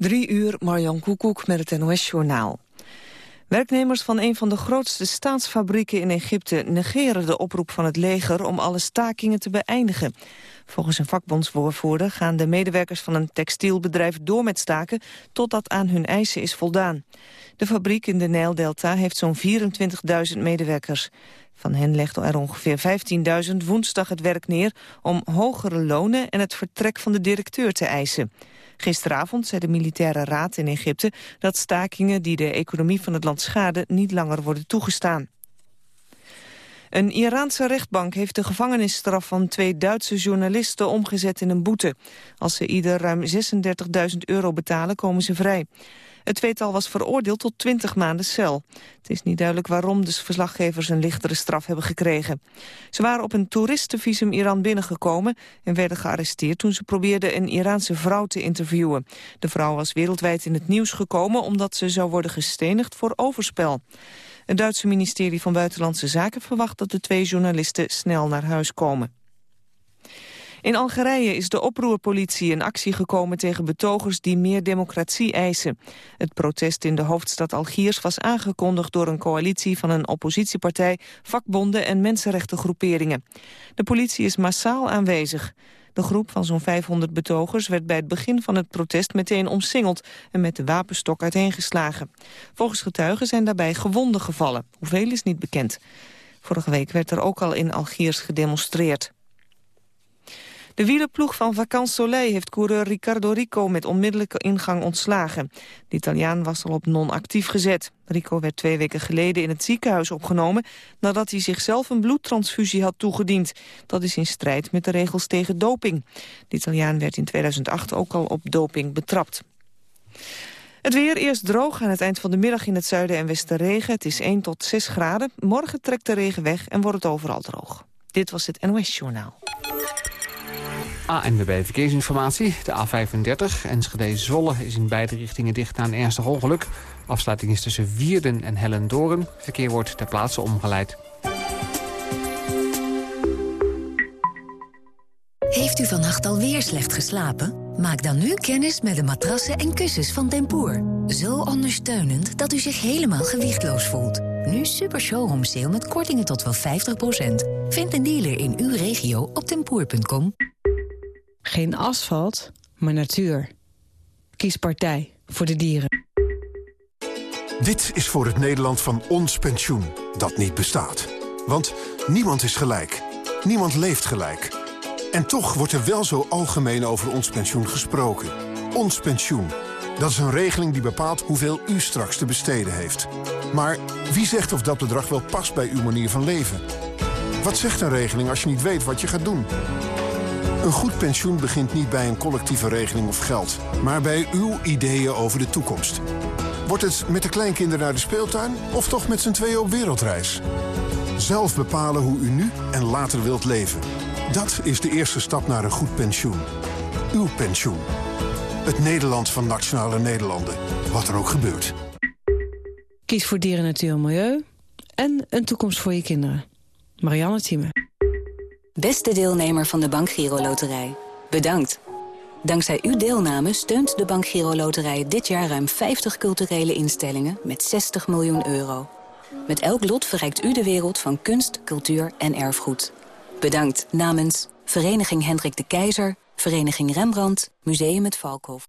Drie uur, Marjan Koekoek met het NOS-journaal. Werknemers van een van de grootste staatsfabrieken in Egypte... negeren de oproep van het leger om alle stakingen te beëindigen. Volgens een vakbondswoordvoerder gaan de medewerkers van een textielbedrijf door met staken... totdat aan hun eisen is voldaan. De fabriek in de Nijldelta heeft zo'n 24.000 medewerkers. Van hen legde er ongeveer 15.000 woensdag het werk neer... om hogere lonen en het vertrek van de directeur te eisen. Gisteravond zei de militaire raad in Egypte dat stakingen die de economie van het land schaden niet langer worden toegestaan. Een Iraanse rechtbank heeft de gevangenisstraf van twee Duitse journalisten omgezet in een boete. Als ze ieder ruim 36.000 euro betalen, komen ze vrij. Het tweetal was veroordeeld tot 20 maanden cel. Het is niet duidelijk waarom de verslaggevers een lichtere straf hebben gekregen. Ze waren op een toeristenvisum Iran binnengekomen en werden gearresteerd toen ze probeerden een Iraanse vrouw te interviewen. De vrouw was wereldwijd in het nieuws gekomen omdat ze zou worden gestenigd voor overspel. Het Duitse ministerie van Buitenlandse Zaken verwacht dat de twee journalisten snel naar huis komen. In Algerije is de oproerpolitie in actie gekomen tegen betogers die meer democratie eisen. Het protest in de hoofdstad Algiers was aangekondigd door een coalitie van een oppositiepartij, vakbonden en mensenrechtengroeperingen. De politie is massaal aanwezig. De groep van zo'n 500 betogers werd bij het begin van het protest meteen omsingeld en met de wapenstok uiteengeslagen. Volgens getuigen zijn daarbij gewonden gevallen. Hoeveel is niet bekend. Vorige week werd er ook al in Algiers gedemonstreerd. De wielerploeg van Vacances Soleil heeft coureur Riccardo Rico met onmiddellijke ingang ontslagen. De Italiaan was al op non-actief gezet. Rico werd twee weken geleden in het ziekenhuis opgenomen nadat hij zichzelf een bloedtransfusie had toegediend. Dat is in strijd met de regels tegen doping. De Italiaan werd in 2008 ook al op doping betrapt. Het weer eerst droog, aan het eind van de middag in het zuiden en westen regen. Het is 1 tot 6 graden. Morgen trekt de regen weg en wordt het overal droog. Dit was het NOS Journaal. ANWB Verkeersinformatie. De A35 Enschede-Zwolle is in beide richtingen dicht na een ernstig ongeluk. Afsluiting is tussen Wierden en Hellendoorn. Verkeer wordt ter plaatse omgeleid. Heeft u vannacht alweer slecht geslapen? Maak dan nu kennis met de matrassen en kussens van Tempoor. Zo ondersteunend dat u zich helemaal gewichtloos voelt. Nu super showroom sale met kortingen tot wel 50%. Vind een dealer in uw regio op tempoor.com. Geen asfalt, maar natuur. Kies partij voor de dieren. Dit is voor het Nederland van ons pensioen, dat niet bestaat. Want niemand is gelijk. Niemand leeft gelijk. En toch wordt er wel zo algemeen over ons pensioen gesproken. Ons pensioen. Dat is een regeling die bepaalt hoeveel u straks te besteden heeft. Maar wie zegt of dat bedrag wel past bij uw manier van leven? Wat zegt een regeling als je niet weet wat je gaat doen? Een goed pensioen begint niet bij een collectieve regeling of geld... maar bij uw ideeën over de toekomst. Wordt het met de kleinkinderen naar de speeltuin... of toch met z'n tweeën op wereldreis? Zelf bepalen hoe u nu en later wilt leven. Dat is de eerste stap naar een goed pensioen. Uw pensioen. Het Nederland van Nationale Nederlanden. Wat er ook gebeurt. Kies voor dieren, natuur en milieu. En een toekomst voor je kinderen. Marianne Thieme. Beste deelnemer van de Bank Giro Loterij. Bedankt. Dankzij uw deelname steunt de Bank Giro Loterij dit jaar ruim 50 culturele instellingen met 60 miljoen euro. Met elk lot verrijkt u de wereld van kunst, cultuur en erfgoed. Bedankt namens Vereniging Hendrik de Keizer, Vereniging Rembrandt, Museum het Valkhof.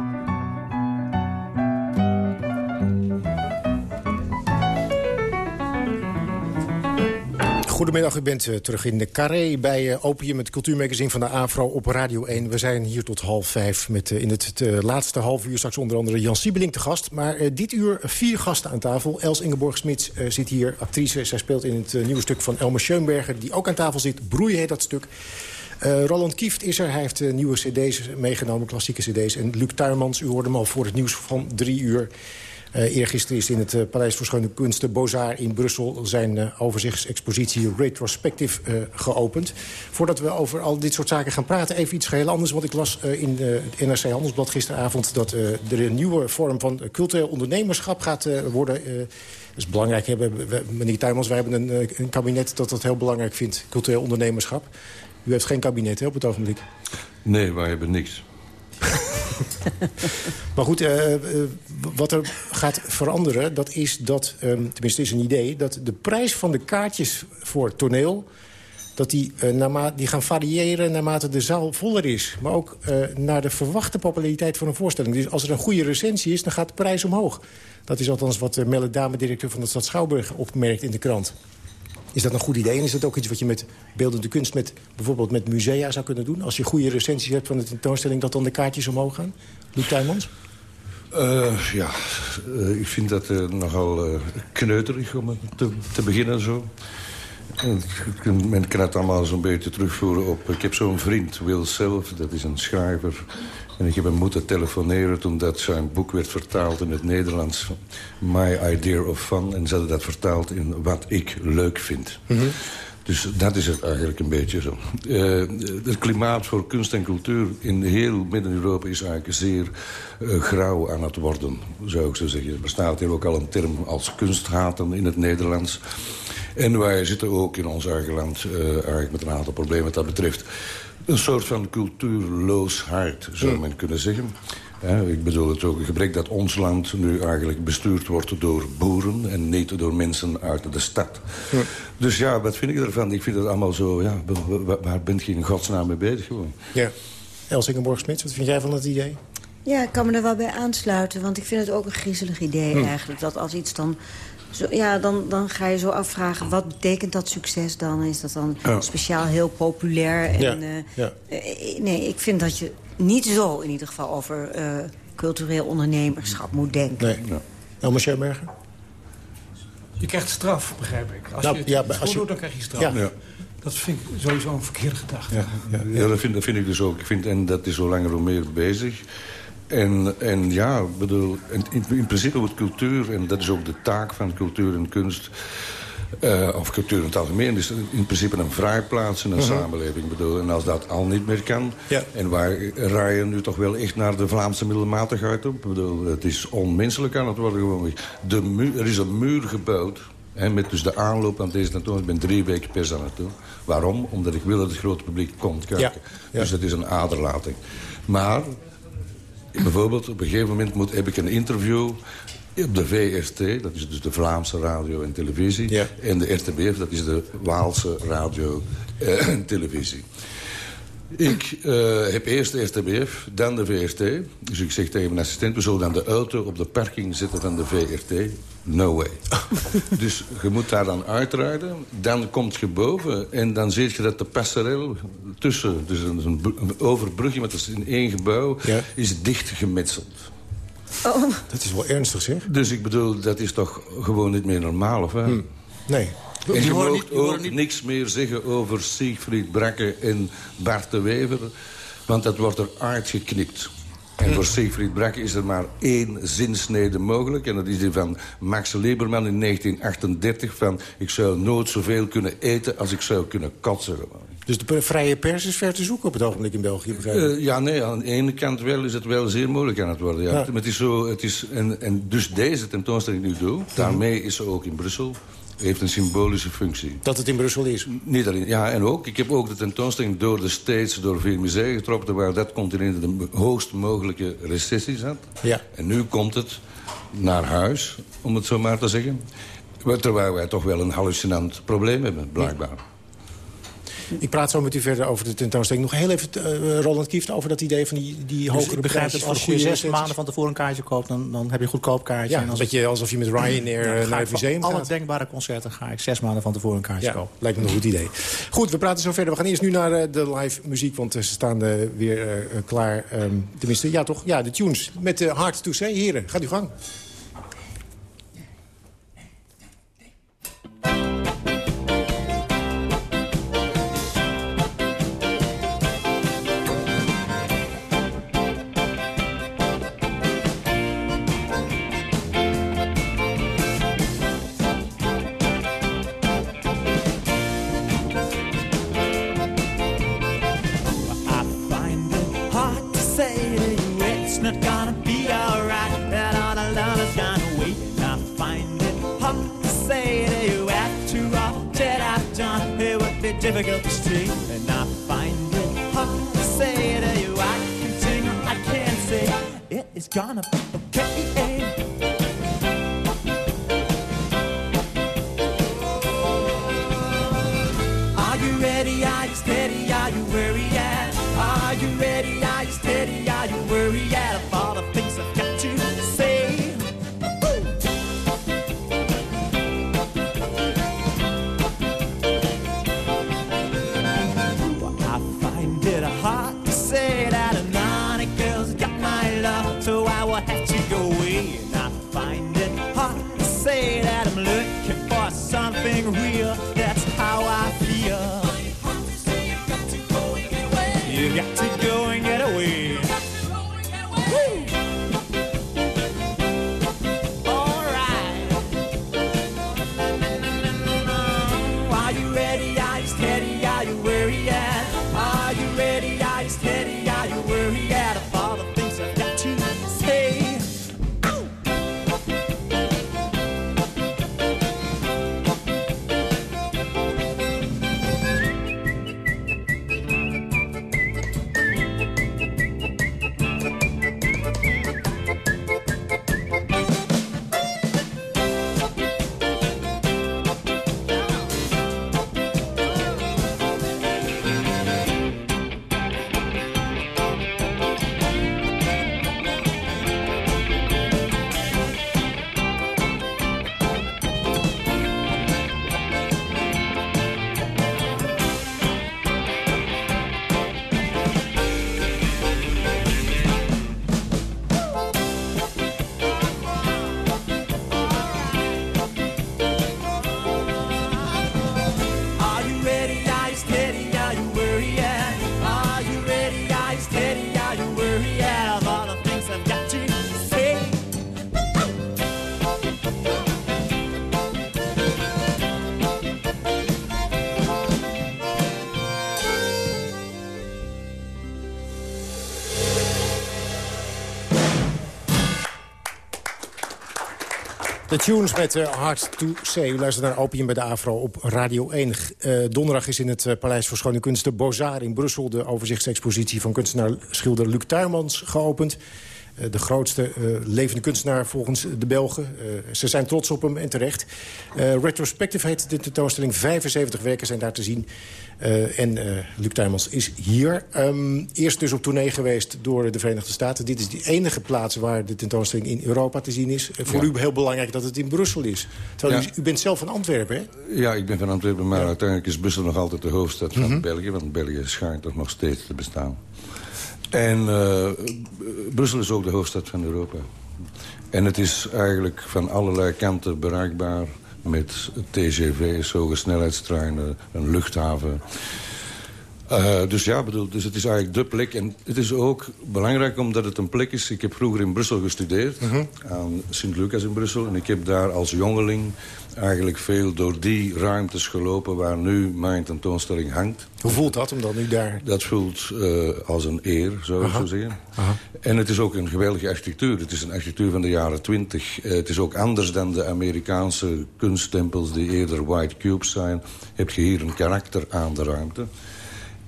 Goedemiddag, u bent uh, terug in de Carré bij uh, Opium, het cultuurmagazine van de AVRO op Radio 1. We zijn hier tot half vijf met uh, in het laatste half uur straks onder andere Jan Siebeling te gast. Maar dit uur vier gasten aan tafel. Els Ingeborg Smits zit hier, actrice. Zij speelt in het nieuwe stuk van Elmer Schoenberger, die ook aan tafel zit. Broeien heet dat stuk. Roland Kieft is er. Hij heeft nieuwe cd's meegenomen, klassieke cd's. En Luc Tuymans, u hoorde hem al voor het nieuws van drie uur Uh, eergisteren is in het uh, Paleis voor Schone Kunsten Bozar in Brussel... zijn uh, overzichtsexpositie Retrospective geopend. Voordat we over al dit soort zaken gaan praten, even iets geheel anders. Want ik las in het NRC Handelsblad gisteravond... dat er een nieuwe vorm van cultureel ondernemerschap gaat worden... dat is belangrijk. Hè? We, meneer Tuymans, wij hebben een, een kabinet dat dat heel belangrijk vindt. Cultureel ondernemerschap. U heeft geen kabinet hè, op het ogenblik. Nee, wij hebben niks. maar goed, uh, uh, wat er gaat veranderen, dat is dat... Um, tenminste, is een idee, dat de prijs van de kaartjes voor toneel... dat die, uh, die gaan variëren naarmate de zaal voller is. Maar ook naar de verwachte populariteit van een voorstelling. Dus als er een goede recensie is, dan gaat de prijs omhoog. Dat is althans wat de Melle Dame, directeur van de stad Schouwburg, opmerkt in de krant. Is dat een goed idee? En is dat ook iets wat je met beeldende kunst... Met, bijvoorbeeld met musea zou kunnen doen? Als je goede recensies hebt van de tentoonstelling... dat dan de kaartjes omhoog gaan? Luc Tuymans? Uh, ja, uh, ik vind dat uh, nogal kneuterig om te, te beginnen zo. Men kan het allemaal zo'n beetje terugvoeren op... Ik heb zo'n vriend, Will Self, dat is een schrijver... En ik heb hem moeten telefoneren toen dat zijn boek werd vertaald in het Nederlands. My Idea of Fun. En ze hadden dat vertaald in wat ik leuk vind. Mhm. Dus dat is het eigenlijk een beetje zo. Uh, het klimaat voor kunst en cultuur in heel Midden-Europa is eigenlijk zeer uh, grauw aan het worden, zou ik zo zeggen. Er bestaat hier ook al een term als kunsthaten in het Nederlands. En wij zitten ook in ons eigen land uh, eigenlijk met een aantal problemen wat dat betreft. Een soort van cultuurloos hart, zou men kunnen zeggen. ik bedoel het ook, een gebrek dat ons land nu eigenlijk bestuurd wordt door boeren... en niet door mensen uit de stad. Dus ja, wat vind ik ervan? Ik vind het allemaal zo, ja, waar ben je in godsnaam mee bezig gewoon? Ja. Elsingenborg-Smits, wat vind jij van het idee? Ja, ik kan me er wel bij aansluiten. Want ik vind het ook een griezelig idee hm. eigenlijk. Dat als iets dan zo, ja, dan, dan ga je zo afvragen, wat betekent dat succes dan? Is dat dan speciaal heel populair? En, ja. Ja. Uh, nee, ik vind dat je niet zo in ieder geval over uh, cultureel ondernemerschap moet denken. Nee. Ja. Elma Scherberger? Je krijgt straf, begrijp ik. Als nou, je het ja, als je... doet, dan krijg je straf. Ja. Dat vind ik sowieso een verkeerde gedachte. Ja, ja, ja. dat, vind, dat vind ik dus ook. Ik vind, en dat is zo langer hoe meer bezig. En, en ja, bedoel, in, in, principe wordt cultuur, en dat is ook de taak van cultuur en kunst... Uh, of cultuur in het algemeen, is in principe een vrijplaats in een uh. -huh. samenleving. Bedoel. En als dat al niet meer kan, ja. en wij rijden nu toch wel echt naar de Vlaamse middelmatigheid op. Bedoel, het is onmenselijk aan het worden gewoon. De muur, er is een muur gebouwd, hè, met dus de aanloop aan deze tentoonstelling. Ik ben drie weken per jaar naartoe. Waarom? Omdat ik wil dat het grote publiek komt kijken. Ja. Dus dat is een aderlating. Maar bijvoorbeeld, op een gegeven moment moet, heb ik een interview op de VRT, dat is dus de Vlaamse radio en televisie. En de RTBF, dat is de Waalse radio eh, en televisie. Ik uh, heb eerst de RTBF, dan de VRT. Dus ik zeg tegen mijn assistent... we zullen dan de auto op de parking zetten van de VRT. No way. dus je moet daar dan uitrijden. Dan komt je boven en dan zie je dat de passerel tussen... dus een, een overbrugje met in één gebouw... is dicht gemetseld. Oh. Dat is wel ernstig, zeg. Dus ik bedoel, dat is toch gewoon niet meer normaal, of hè? Hm. Nee. En je mag ook niet... niks meer zeggen over Siegfried Brakke en Bart de Wever. Want dat wordt er uitgeknipt. En voor Siegfried Brakke is er maar één zinsnede mogelijk. En dat is die van Max Lieberman in 1938. Van, ik zou nooit zoveel kunnen eten als ik zou kunnen kotsen. Dus de vrije pers is ver te zoeken op het ogenblik in België, uh, ja, nee, aan de ene kant wel is het wel zeer moeilijk aan het worden. Ja. Het is zo, het is, en, en dus deze tentoonstelling nu doe, daarmee is ze ook in Brussel heeft een symbolische functie. Dat het in Brussel is? Niet alleen, ja, en ook. Ik heb ook de tentoonstelling door de States, door veel musea getrokken... waar dat continent de hoogst mogelijke recessies had. Ja. En nu komt het naar huis, om het zo maar te zeggen. Terwijl wij toch wel een hallucinant probleem hebben, blijkbaar. Ik praat zo met u verder over de tentoonstelling. Nog heel even, uh, Roland Kieft, over dat idee van die, die dus hogere ik begrijp dat als je zes maanden van tevoren een kaartje koopt... dan, dan heb je een goedkoop kaartje. Ja, en als je, alsof je met Ryanair ja, naar het museum gaat. Alle denkbare concerten ga ik zes maanden van tevoren een kaartje ja, kopen. lijkt me een goed idee. Goed, we praten zo verder. We gaan eerst nu naar uh, de live muziek, want ze staan uh, weer klaar. Um, tenminste, ja toch? Ja, de tunes. Met de Hard to Say. Heren, gaat u gang. Tunes met uh, Hard to Say. U luistert naar Opium bij de Afro op Radio 1. Eh, donderdag is in het eh, Paleis voor Schone Kunsten Bozar in Brussel... de overzichtsexpositie van kunstenaar-schilder Luc Tuymans geopend. Eh, de grootste eh, levende kunstenaar volgens de Belgen. Eh, ze zijn trots op hem en terecht. Retrospective heet de tentoonstelling. 75 werken zijn daar te zien. En Luc Tuymans is hier. Ehm, eerst dus op tournee geweest door de Verenigde Staten. Dit is de enige plaats waar de tentoonstelling in Europa te zien is. Voor Ja. u heel belangrijk dat het in Brussel is. Terwijl Ja. u, u bent zelf van Antwerpen, hè? Ja, ik ben van Antwerpen, maar uiteindelijk is Brussel nog altijd de hoofdstad van Mhm. België. Want België schijnt toch nog steeds te bestaan. En eh, Brussel is ook de hoofdstad van Europa. En het is eigenlijk van allerlei kanten bereikbaar... met TGV's, hoge snelheidstreinen, een luchthaven... Eh, dus ja, bedoel, dus het is eigenlijk de plek. En het is ook belangrijk omdat het een plek is... Ik heb vroeger in Brussel gestudeerd, aan Sint-Lucas in Brussel. En ik heb daar als jongeling eigenlijk veel door die ruimtes gelopen... waar nu mijn tentoonstelling hangt. Hoe voelt dat om dan nu daar... Dat voelt eh, als een eer, zou ik zo zeggen. Aha. En het is ook een geweldige architectuur. Het is een architectuur van de jaren twintig. het is ook anders dan de Amerikaanse kunsttempels... die eerder white cubes zijn. Heb je hier een karakter aan de ruimte.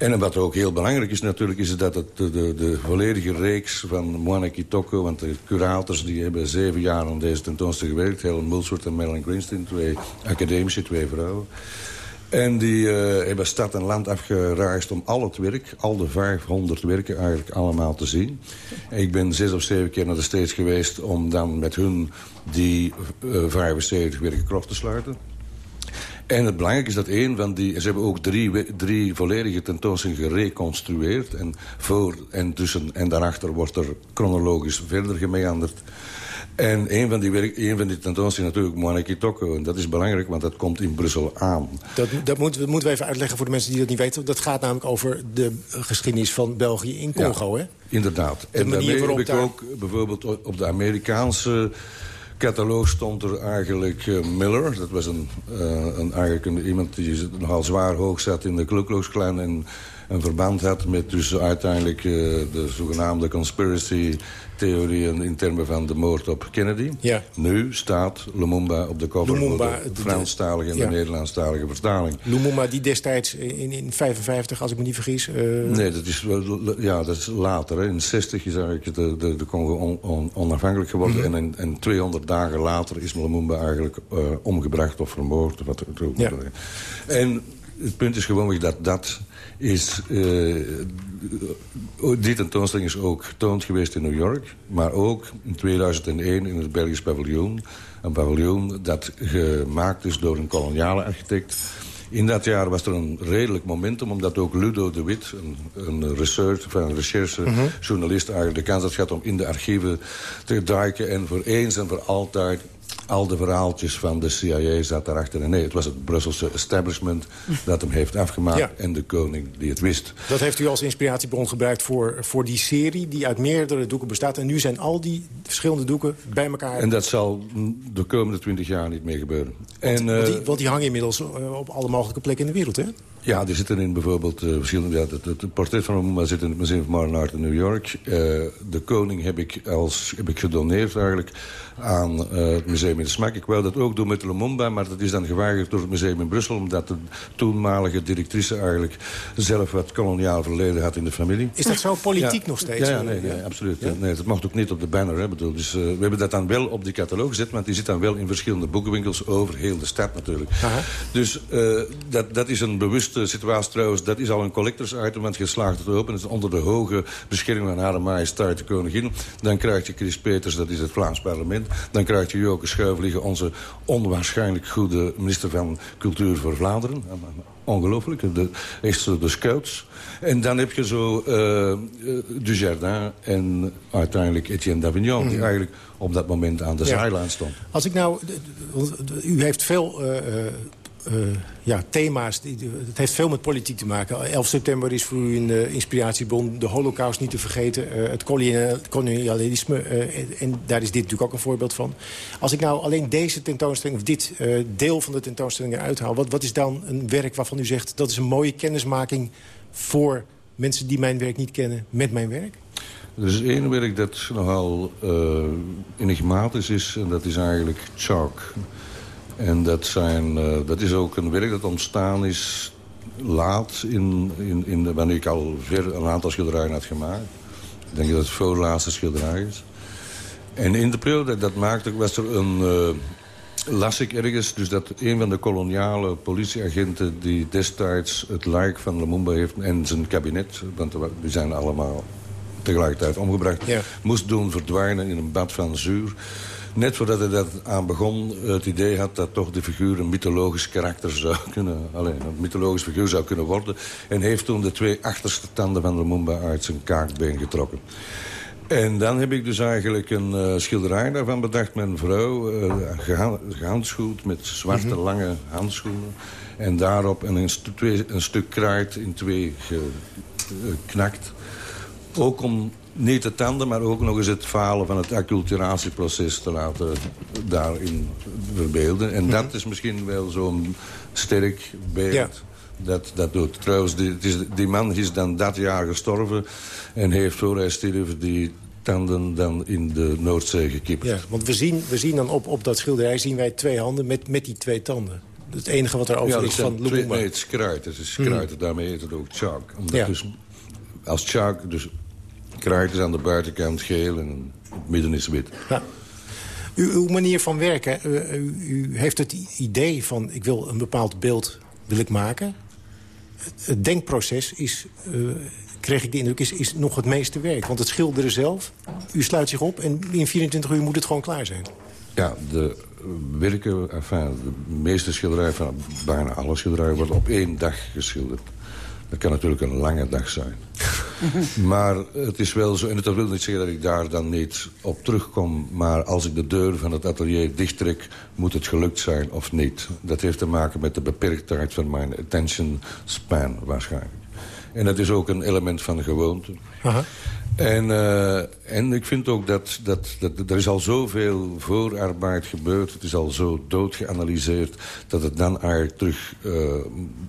En wat ook heel belangrijk is natuurlijk... is dat het de, de, de volledige reeks van Moana Kitoko... want de curators die hebben zeven jaar aan deze tentoonstelling gewerkt... Helen Mulsworth en Marilyn Greenstein, twee academische, twee vrouwen... En die eh, hebben stad en land afgereisd om al het werk... al de 500 werken eigenlijk allemaal te zien. En ik ben zes of zeven keer naar de States geweest... om dan met hun die eh 75 werken krocht te sluiten. En het belangrijke is dat één van die... Ze hebben ook drie, drie volledige tentoonstellingen gereconstrueerd. En, voor, en, tussen, en daarachter wordt er chronologisch verder gemeanderd. En een van die, werk, een van die tentoonstellingen natuurlijk Moana Kitoko. En dat is belangrijk, want dat komt in Brussel aan. Dat, dat moeten, we- moeten we even uitleggen voor de mensen die dat niet weten. Dat gaat namelijk over de geschiedenis van België in Congo, hè? Inderdaad. De en daarmee heb ik daar- ook bijvoorbeeld op de Amerikaanse catalogus stond er eigenlijk eh, Miller. Dat was een, eh, een, eigenlijk iemand die nogal zwaar hoog zat in de Ku Klan en een verband had met dus uiteindelijk uh, de zogenaamde conspiracy theorieën in termen van de moord op Kennedy. Ja. Nu staat Lumumba op de cover Lumumba, de Franstalige en de Nederlandstalige vertaling. Lumumba die destijds in, in 55, als ik me niet vergis... Uh... Nee, dat is, ja, dat is later. Hè. In 60 is eigenlijk de, de, de Congo on, on, onafhankelijk geworden. Mhm. en, en 200 dagen later is Lumumba eigenlijk uh, omgebracht of vermoord. Wat ook ja. En het punt is gewoon dat dat is... Uh, die tentoonstelling is ook getoond geweest in New York. Maar ook in 2001 in het Belgisch paviljoen. Een paviljoen dat gemaakt is door een koloniale architect. In dat jaar was er een redelijk momentum, omdat ook Ludo de Wit... een, een research, een recherchejournalist mhm. eigenlijk de kans had gehad... om in de archieven te duiken en voor eens en voor altijd al de verhaaltjes van de CIA zat daarachter. En nee, het was het Brusselse establishment dat hem heeft afgemaakt... en de koning die het wist. Dat heeft u als inspiratiebron gebruikt voor, voor die serie... die uit meerdere doeken bestaat. En nu zijn al die verschillende doeken bij elkaar... En dat zal de komende twintig jaar niet meer gebeuren. Want, en, want, die, want die hangen inmiddels eh, op alle mogelijke plekken in de wereld, hè? Ja, die zitten in bijvoorbeeld uh, verschillende... Ja, het, het, portret van hem zit in het Museum van Modern Art in New York. Uh, de koning heb ik, als, heb ik gedoneerd eigenlijk aan uh, het museum in de Smak. Ik wou dat ook doen met Lumumba, maar dat is dan geweigerd door het museum in Brussel... omdat de toenmalige directrice eigenlijk zelf wat koloniaal verleden had in de familie. Is dat zo politiek nog steeds? Ja, ja nee, nee, absoluut. Nee, dat mag ook niet op de banner. Hè, bedoel. Dus, we hebben dat dan wel op die catalogus gezet... want die zit dan wel in verschillende boekenwinkels over heel de stad natuurlijk. Aha. Dus dat, dat is een bewust situatie trouwens, dat is al een collectors item, want je slaagt het open. Het is onder de hoge bescherming van Hare Majesteit de Koningin. Dan krijg je Chris Peters, dat is het Vlaams parlement. Dan krijg je Joke Schuivelige, onze onwaarschijnlijk goede minister van Cultuur voor Vlaanderen. Ongelooflijk, de, echt de scouts. En dan heb je zo uh, Dujardin en uiteindelijk Etienne d'Avignon... die mhm. eigenlijk op dat moment aan de zijlijn stond. Als ik nou... U heeft veel... Uh, uh, ja, thema's. Die, het heeft veel met politiek te maken. 11 september is voor u een uh, inspiratiebron. De holocaust niet te vergeten. Uh, het kolonialisme. en daar is dit natuurlijk ook een voorbeeld van. Als ik nou alleen deze tentoonstelling... of dit deel van de tentoonstelling eruit haal... Wat, wat is dan een werk waarvan u zegt... dat is een mooie kennismaking voor mensen die mijn werk niet kennen... met mijn werk? Er is één werk dat nogal enigmatisch is. En dat is eigenlijk Chalk. En dat, zijn, uh, dat is ook een werk dat ontstaan is laat, in, in, in de, wanneer ik al ver een aantal schilderijen had gemaakt. Ik denk dat het voorlaatste schilderij is. En in de periode dat dat maakte, was er een... Uh, las ik ergens dus dat een van de koloniale politieagenten... die destijds het lijk van Lumumba heeft en zijn kabinet... want die zijn allemaal tegelijkertijd omgebracht... Ja. moest doen verdwijnen in een bad van zuur. Net voordat hij dat aan begon, het idee had dat toch de figuur een mythologisch karakter zou kunnen... Alleen, een mythologisch figuur zou kunnen worden. En heeft toen de twee achterste tanden van de Mumba uit zijn kaakbeen getrokken. En dan heb ik dus eigenlijk een uh, schilderij daarvan bedacht. Mijn vrouw, uh, gehandschoend met zwarte mhm. lange handschoenen. En daarop een, een, twee, een stuk kruid in twee geknakt. Ook om niet de tanden, maar ook nog eens het falen van het acculturatieproces te laten daarin verbeelden. En dat is misschien wel zo'n sterk beeld. Dat, dat doet. Trouwens, die, man is dan dat jaar gestorven en heeft voor hij stierf die tanden dan in de Noordzee gekipt. Ja, want we zien, we zien dan op, op dat schilderij zien wij twee handen met, met die twee tanden. Het enige wat er over ja, is van Lumumba. Nee, het is kruid. Het is kruid. Hmm. Daarmee heet het ook chalk. Omdat ja. dus, als chalk dus kraait is aan de buitenkant geel en het midden is wit. Ja. U, uw manier van werken, u, u, heeft het idee van... ik wil een bepaald beeld wil ik maken. Het denkproces is, uh, kreeg ik de indruk, is, is nog het meeste werk. Want het schilderen zelf, u sluit zich op... en in 24 uur moet het gewoon klaar zijn. Ja, de werken, enfin, de meeste schilderijen, van bijna alle schilderijen... worden op één dag geschilderd. Dat kan natuurlijk een lange dag zijn. maar het is wel zo, en dat wil niet zeggen dat ik daar dan niet op terugkom... maar als ik de deur van het atelier dichttrek, moet het gelukt zijn of niet. Dat heeft te maken met de beperktheid van mijn attention span waarschijnlijk. En dat is ook een element van gewoonte. En, uh, en ik vind ook dat, dat, dat er is al zoveel voorarbeid gebeurd. Het is al zo doodgeanalyseerd dat het dan eigenlijk terug uh,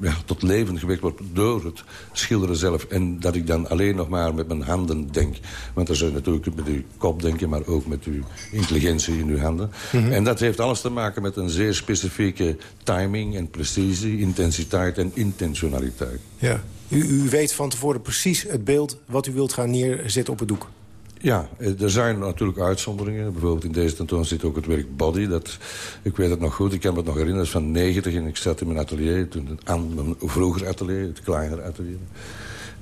ja, tot leven gewekt wordt door het schilderen zelf. En dat ik dan alleen nog maar met mijn handen denk. Want er zou natuurlijk met uw kop denken, maar ook met uw intelligentie in uw handen. Mm -hmm. En dat heeft alles te maken met een zeer specifieke timing en precisie, intensiteit en intentionaliteit. Ja. U, u, weet van tevoren precies het beeld wat u wilt gaan neerzetten op het doek. Ja, er zijn natuurlijk uitzonderingen. Bijvoorbeeld in deze tentoon zit ook het werk Body. Dat, ik weet het nog goed, ik kan me het nog herinneren. Dat is van 90 en ik zat in mijn atelier. Toen aan mijn vroeger atelier, het kleinere atelier.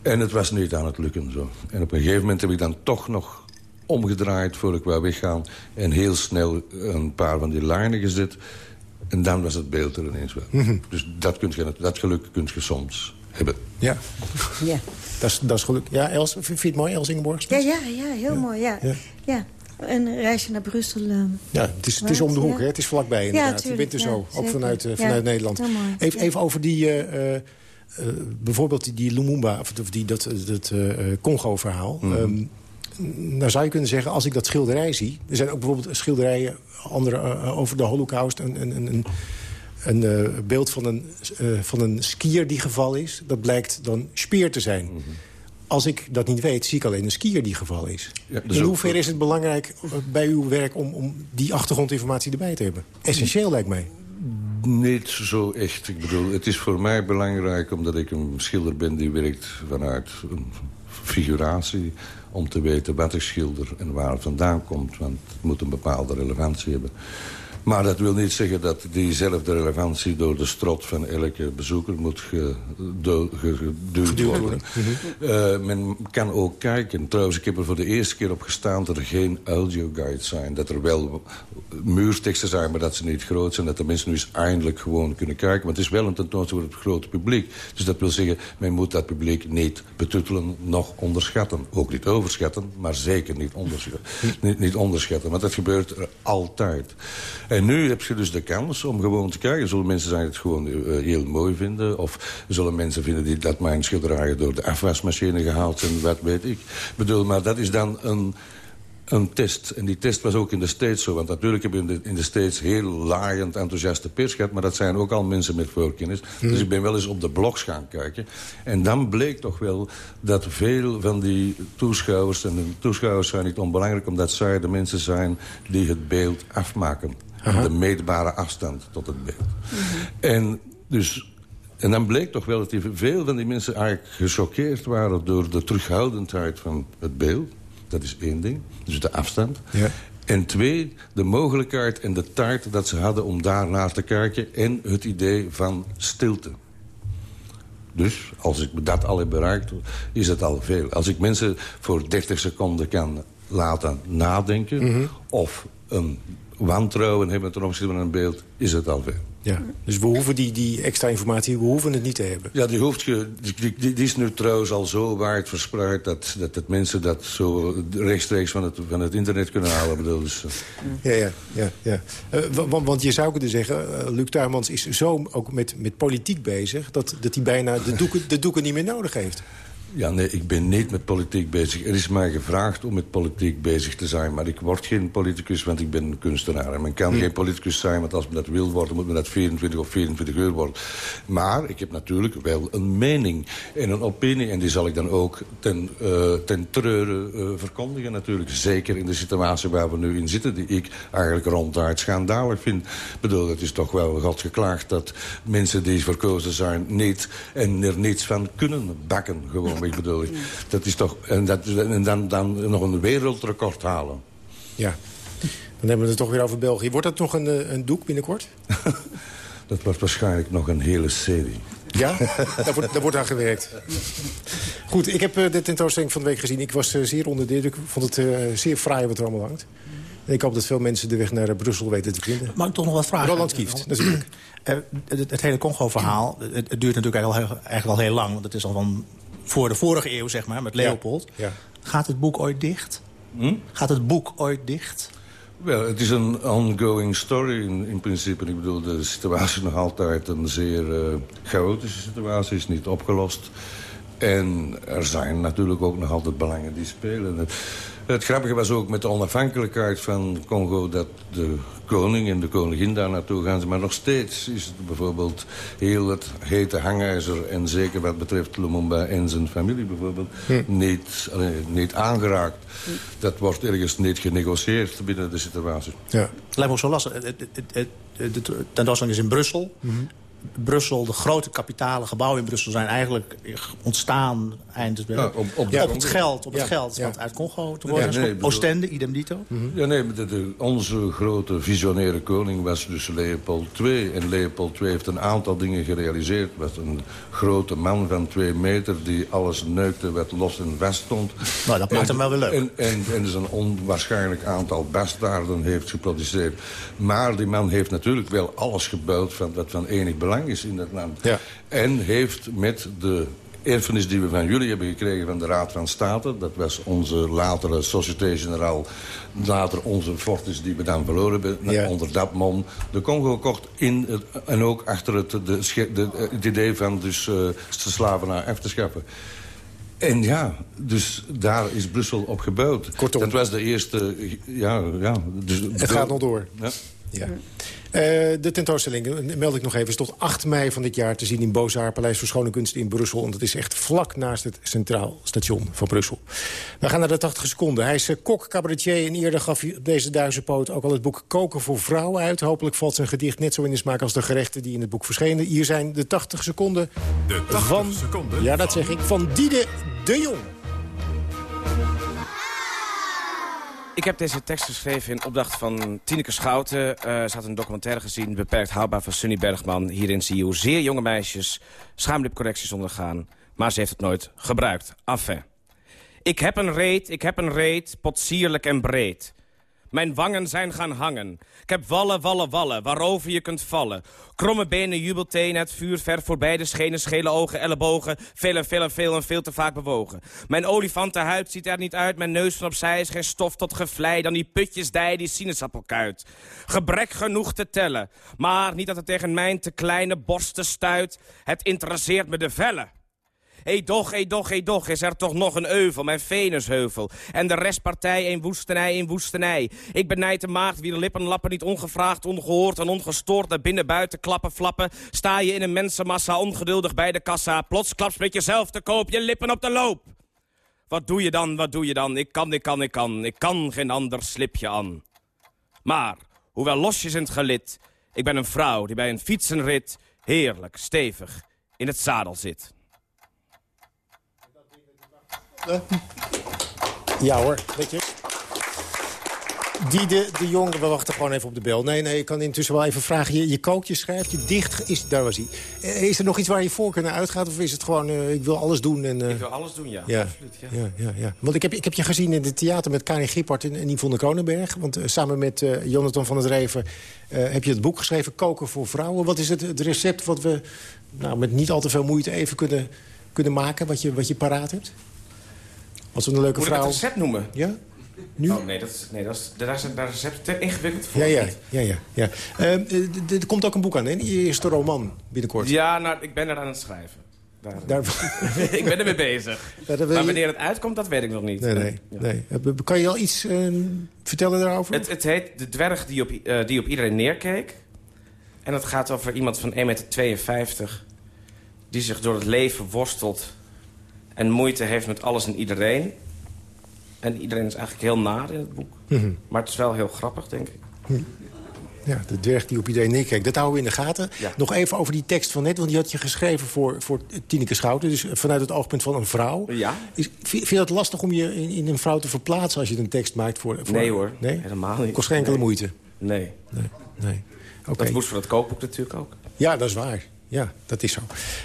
En het was niet aan het lukken zo. En op een gegeven moment heb ik dan toch nog omgedraaid voor ik wou weggaan. En heel snel een paar van die lijnen gezet. En dan was het beeld er ineens wel. Mm -hmm. Dus dat, kunt je, dat geluk kun je soms hebben. Ja. ja. Dat, is, dat is geluk. Ja, Els, vind je het mooi, Els Ingeborg? Ja, ja, ja, heel ja. mooi, ja. ja. ja. Een reisje naar Brussel. Uh, ja, het is, het is om de hoek, hè? het is vlakbij inderdaad. Ja, je bent er zo, ook vanuit, uh, vanuit Nederland. Even, even over die... Uh, uh, bijvoorbeeld die, die Lumumba, of die, dat, dat uh, Congo-verhaal. Mm -hmm. um, nou zou je kunnen zeggen, als ik dat schilderij zie... er zijn ook bijvoorbeeld schilderijen andere, uh, over de holocaust... een, een, een, een uh, beeld van een, uh, van een skier die gevallen is. Dat blijkt dan speer te zijn. Mm -hmm. Als ik dat niet weet, zie ik alleen een skier die gevallen is. Ja, dus In hoeverre is het belangrijk bij uw werk om, om die achtergrondinformatie erbij te hebben? Essentieel lijkt mij. Niet zo echt. Ik bedoel, het is voor mij belangrijk omdat ik een schilder ben die werkt vanuit een figuratie om te weten wat ik schilder en waar het vandaan komt. Want het moet een bepaalde relevantie hebben. Maar dat wil niet zeggen dat diezelfde relevantie door de strot van elke bezoeker moet geduwd worden. -hmm. uh, men kan ook kijken. Trouwens, ik heb er voor de eerste keer op gestaan dat er geen audioguides zijn. Dat er wel muurteksten zijn, maar dat ze niet groot zijn. Dat de mensen nu eens eindelijk gewoon kunnen kijken. Maar het is wel een tentoonstelling voor het grote publiek. Dus dat wil zeggen, men moet dat publiek niet betuttelen, nog onderschatten. Ook niet overschatten, maar zeker niet onderschatten. niet, niet onderschatten, want dat gebeurt er altijd. En nu heb je dus de kans om gewoon te kijken. Zullen mensen zijn het gewoon uh, heel mooi vinden? Of zullen mensen vinden die, dat mijn schilderijen door de afwasmachine gehaald zijn? Wat weet ik. Bedoel, maar dat is dan een een test. En die test was ook in de States zo. Want natuurlijk hebben we in de, in de States heel laaiend enthousiaste pers gehad. Maar dat zijn ook al mensen met voorkennis. Hmm. Dus ik ben wel eens op de blogs gaan kijken. En dan bleek toch wel dat veel van die toeschouwers... en de toeschouwers zijn niet onbelangrijk... omdat zij de mensen zijn die het beeld afmaken. De meetbare afstand tot het beeld. -hmm. En dus... En dan bleek toch wel dat die, veel van die mensen eigenlijk gechoqueerd waren... door de terughoudendheid van het beeld. Dat is één ding. Dus de afstand. Ja. En twee, de mogelijkheid en de taart dat ze hadden om daar naar te kijken... en het idee van stilte. Dus als ik dat al heb bereikt, is het al veel. Als ik mensen voor 30 seconden kan laten nadenken... Mm -hmm. of een wantrouwen hebben ten opzichte van een beeld, is het al veel. Ja, dus we hoeven die, die extra informatie, we hoeven het niet te hebben. Ja, die, hoeft je, die, die, die is nu trouwens al zo wijd verspreid... dat, dat, dat mensen dat zo rechtstreeks van het, van het internet kunnen halen. Bedoel, dus, uh. Ja, ja, ja. ja. Uh, want, want je zou kunnen zeggen, uh, Luc Tuymans is zo ook met, met politiek bezig... dat, dat hij bijna de doeken, de doeken niet meer nodig heeft. Ja, nee, ik ben niet met politiek bezig. Er is mij gevraagd om met politiek bezig te zijn. Maar ik word geen politicus, want ik ben een kunstenaar. En men kan hm. geen politicus zijn, want als men dat wil worden... moet men dat 24 of 24 uur worden. Maar ik heb natuurlijk wel een mening en een opinie. En die zal ik dan ook ten, uh, ten treure uh, verkondigen natuurlijk. Zeker in de situatie waar we nu in zitten... die ik eigenlijk ronduit schandalig vind. Ik bedoel, het is toch wel God geklaagd... dat mensen die verkozen zijn niet en er niets van kunnen bakken gewoon ik bedoel. Dat is toch... En, dat, en dan, dan nog een wereldrecord halen. Ja. Dan hebben we het toch weer over België. Wordt dat nog een, eh, een doek binnenkort? dat wordt waarschijnlijk nog een hele serie. Ja, daar wordt, daar wordt aan gewerkt. Goed, ik heb uh, de tentoonstelling van de week gezien. Ik was uh, zeer onder de Ik vond het uh, zeer fraai wat er allemaal hangt. En ik hoop dat veel mensen de weg naar Brussel weten te vinden. Mag ik toch nog wat vragen? Roland Kieft, natuurlijk. het, het, hele Congo-verhaal, het, het, duurt natuurlijk eigenlijk al, eigenlijk al heel lang. Want het is al van voor de vorige eeuw, zeg maar, met Leopold. Ja. Ja. Gaat het boek ooit dicht? Hm? Gaat het boek ooit dicht? Wel, het is een ongoing story in, in principe. Ik bedoel, de situatie is nog altijd een zeer uh, chaotische situatie. is niet opgelost. En er zijn natuurlijk ook nog altijd belangen die spelen. Het, grappige was ook met de onafhankelijkheid van Congo... dat de koning en de koningin daar naartoe gaan. Maar nog steeds is het bijvoorbeeld heel het hete hangijzer... en zeker wat betreft Lumumba en zijn familie bijvoorbeeld... Hm. Niet, niet aangeraakt. Dat wordt ergens niet genegocieerd binnen de situatie. Ja. Het lijkt me ook zo lastig. De tentoonstelling is in Brussel. Mm Brussel, de grote kapitale gebouwen in Brussel zijn eigenlijk ontstaan eind ja, op, op, het geld, op het geld wat uit Congo te worden. Nee, Oostende, idem dito. Mhm. Ja, nee, onze grote visionaire koning was dus Leopold II. En Leopold II heeft een aantal dingen gerealiseerd. Was een grote man van twee meter die alles neukte wat los en vast stond. Nou, dat maakt hem wel weer leuk. En, en, en dus een onwaarschijnlijk aantal bastaarden heeft geproduceerd. Maar die man heeft natuurlijk wel alles gebouwd van, wat van enig belang is in dat land. Ja. En heeft met de erfenis die we van jullie hebben gekregen van de Raad van State... dat was onze latere Société Générale, later onze Fortis die we dan verloren hebben... onder dat mom de Congo kocht in het, en ook achter het, de, de, het idee van dus, uh, de slavernij af te schaffen. En ja, dus daar is Brussel op gebouwd. Kortom. Dat was de eerste... Ja, ja, dus, het gaat nog door. Ja. Ja. Uh, de tentoonstelling, eh, meld ik nog even, is tot 8 mei van dit jaar te zien in Bozaar, Paleis voor Schone Kunst in Brussel. En dat is echt vlak naast het Centraal Station van Brussel. We gaan naar de 80 seconden. Hij is uh, kok, cabaretier en eerder gaf hij deze Duitse poot ook al het boek Koken voor Vrouwen uit. Hopelijk valt zijn gedicht net zo in de smaak als de gerechten die in het boek verschenen. Hier zijn de 80 seconden de 80 van, seconden ja dat zeg ik, van Diede de Jong. Ik heb deze tekst geschreven in opdracht van Tineke Schouten. Uh, ze had een documentaire gezien, beperkt houdbaar van Sunny Bergman. Hierin zie je hoe zeer jonge meisjes schaamlipcorrecties ondergaan. Maar ze heeft het nooit gebruikt. Enfin. Ik heb een reet, ik heb een reet, potsierlijk en breed. Mijn wangen zijn gaan hangen. Ik heb wallen, wallen, wallen, waarover je kunt vallen. Kromme benen, jubeltenen, het vuur ver voorbij de schenen, schele ogen, ellebogen. Veel en veel en veel en veel te vaak bewogen. Mijn olifantenhuid ziet er niet uit, mijn neus van opzij is geen stof tot gevlei. Dan die putjes dij, die sinaasappelkuit. Gebrek genoeg te tellen, maar niet dat het tegen mijn te kleine borsten stuit. Het interesseert me de vellen. Hé doch, hé doch, hé doch, is er toch nog een euvel, mijn Venusheuvel. En de restpartij een woestenij, een woestenij. Ik benijd de maagd wie de lippen lappen niet ongevraagd, ongehoord en ongestoord naar binnen buiten klappen flappen. Sta je in een mensenmassa ongeduldig bij de kassa. Plots klaps met jezelf te koop, je lippen op de loop. Wat doe je dan, wat doe je dan? Ik kan, ik kan, ik kan, ik kan geen ander slipje aan. Maar, hoewel losjes in het gelid, ik ben een vrouw die bij een fietsenrit heerlijk, stevig in het zadel zit. Ja hoor, weet je. Die de, de jongen, we wachten gewoon even op de bel. Nee, nee, ik kan intussen wel even vragen. Je, je kookt, je schrijft, je dicht. Is, daar was hij. Eh, is er nog iets waar je voor naar uitgaat? Of is het gewoon, uh, ik wil alles doen? En, uh... Ik wil alles doen, ja. ja. Absoluut, ja. ja, ja, ja. Want ik heb, ik heb je gezien in het theater met Karin Gippard en, en Yvonne Kronenberg. Want samen met Jonathan van het Reven heb je het boek geschreven... Koken voor vrouwen. Wat is het, het recept wat we nou, met niet al te veel moeite even kunnen, kunnen maken? Wat je, wat je paraat hebt? Als we een leuke Moet vrouw... Moet ik het recept noemen? Ja? Nu? Oh, nee, dat is, nee dat is, daar is een recept te ingewikkeld voor. Ja, ja, ja. ja, ja. Uh, er komt ook een boek aan, hè? Je eerste roman binnenkort. Ja, nou, ik ben er aan het schrijven. Daar, Daar... ik ben ermee bezig. maar wanneer het uitkomt, dat weet ik nog niet. Nee, nee, nee. Kan je al iets uh, vertellen daarover? Het, het, heet De dwerg die op, uh, die op iedereen neerkeek. En het gaat over iemand van 1,52 meter... die zich door het leven worstelt en moeite heeft met alles en iedereen. En iedereen is eigenlijk heel naar in het boek. Mhm. Maar het is wel heel grappig, denk ik. Mhm. Ja, de dwerg die op iedereen neerkijkt. Dat houden we in de gaten. Nog even over die tekst van net, want die had je geschreven voor, voor Tineke Schouten. Dus vanuit het oogpunt van een vrouw. Ja. Is, vind je het lastig om je in, in, een vrouw te verplaatsen als je een tekst maakt voor... voor nee hoor, nee? helemaal niet. Kost geen enkele moeite? Nee. nee. nee. Dat moest voor het kookboek natuurlijk ook. Ja, dat is waar. Ja, dat is zo.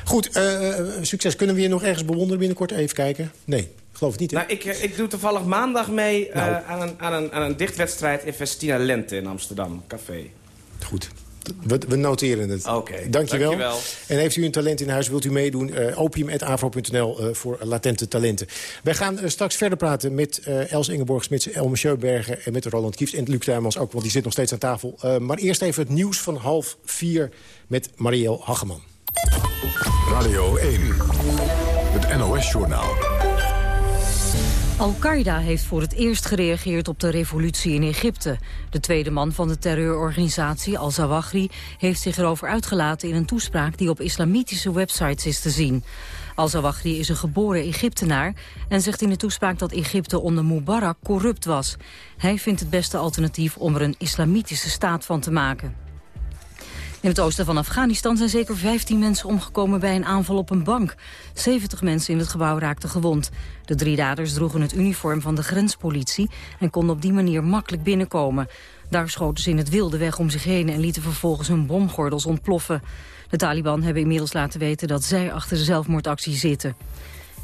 Goed, uh, succes. Kunnen we je nog ergens bewonderen binnenkort? Even kijken. Nee, geloof het niet, hè? Nou, ik, ik doe toevallig maandag mee nou. uh, aan, een, aan, een, aan een dichtwedstrijd in Festina Lente in Amsterdam. Café. Goed. We, we, noteren het. Oké, okay, dankjewel. dankjewel. En heeft u een talent in huis, wilt u meedoen? Uh, opium.avro.nl uh, voor latente talenten. Wij gaan uh, straks verder praten met Els Ingeborg-Smits, Elme Scheubergen... en met Roland Kieft en Luc Tuymans ook, want die zit nog steeds aan tafel. maar eerst even het nieuws van half vier met Marielle Hageman. Radio 1, het NOS-journaal. Al-Qaeda heeft voor het eerst gereageerd op de revolutie in Egypte. De tweede man van de terreurorganisatie, Al-Zawahri... heeft zich erover uitgelaten in een toespraak die op islamitische websites is te zien. Al-Zawahri is een geboren Egyptenaar en zegt in de toespraak dat Egypte onder Mubarak corrupt was. Hij vindt het beste alternatief om er een islamitische staat van te maken. In het oosten van Afghanistan zijn zeker 15 mensen omgekomen bij een aanval op een bank. 70 mensen in het gebouw raakten gewond. De drie daders droegen het uniform van de grenspolitie en konden op die manier makkelijk binnenkomen. Daar schoten ze in het wilde weg om zich heen en lieten vervolgens hun bomgordels ontploffen. De Taliban hebben inmiddels laten weten dat zij achter de zelfmoordactie zitten.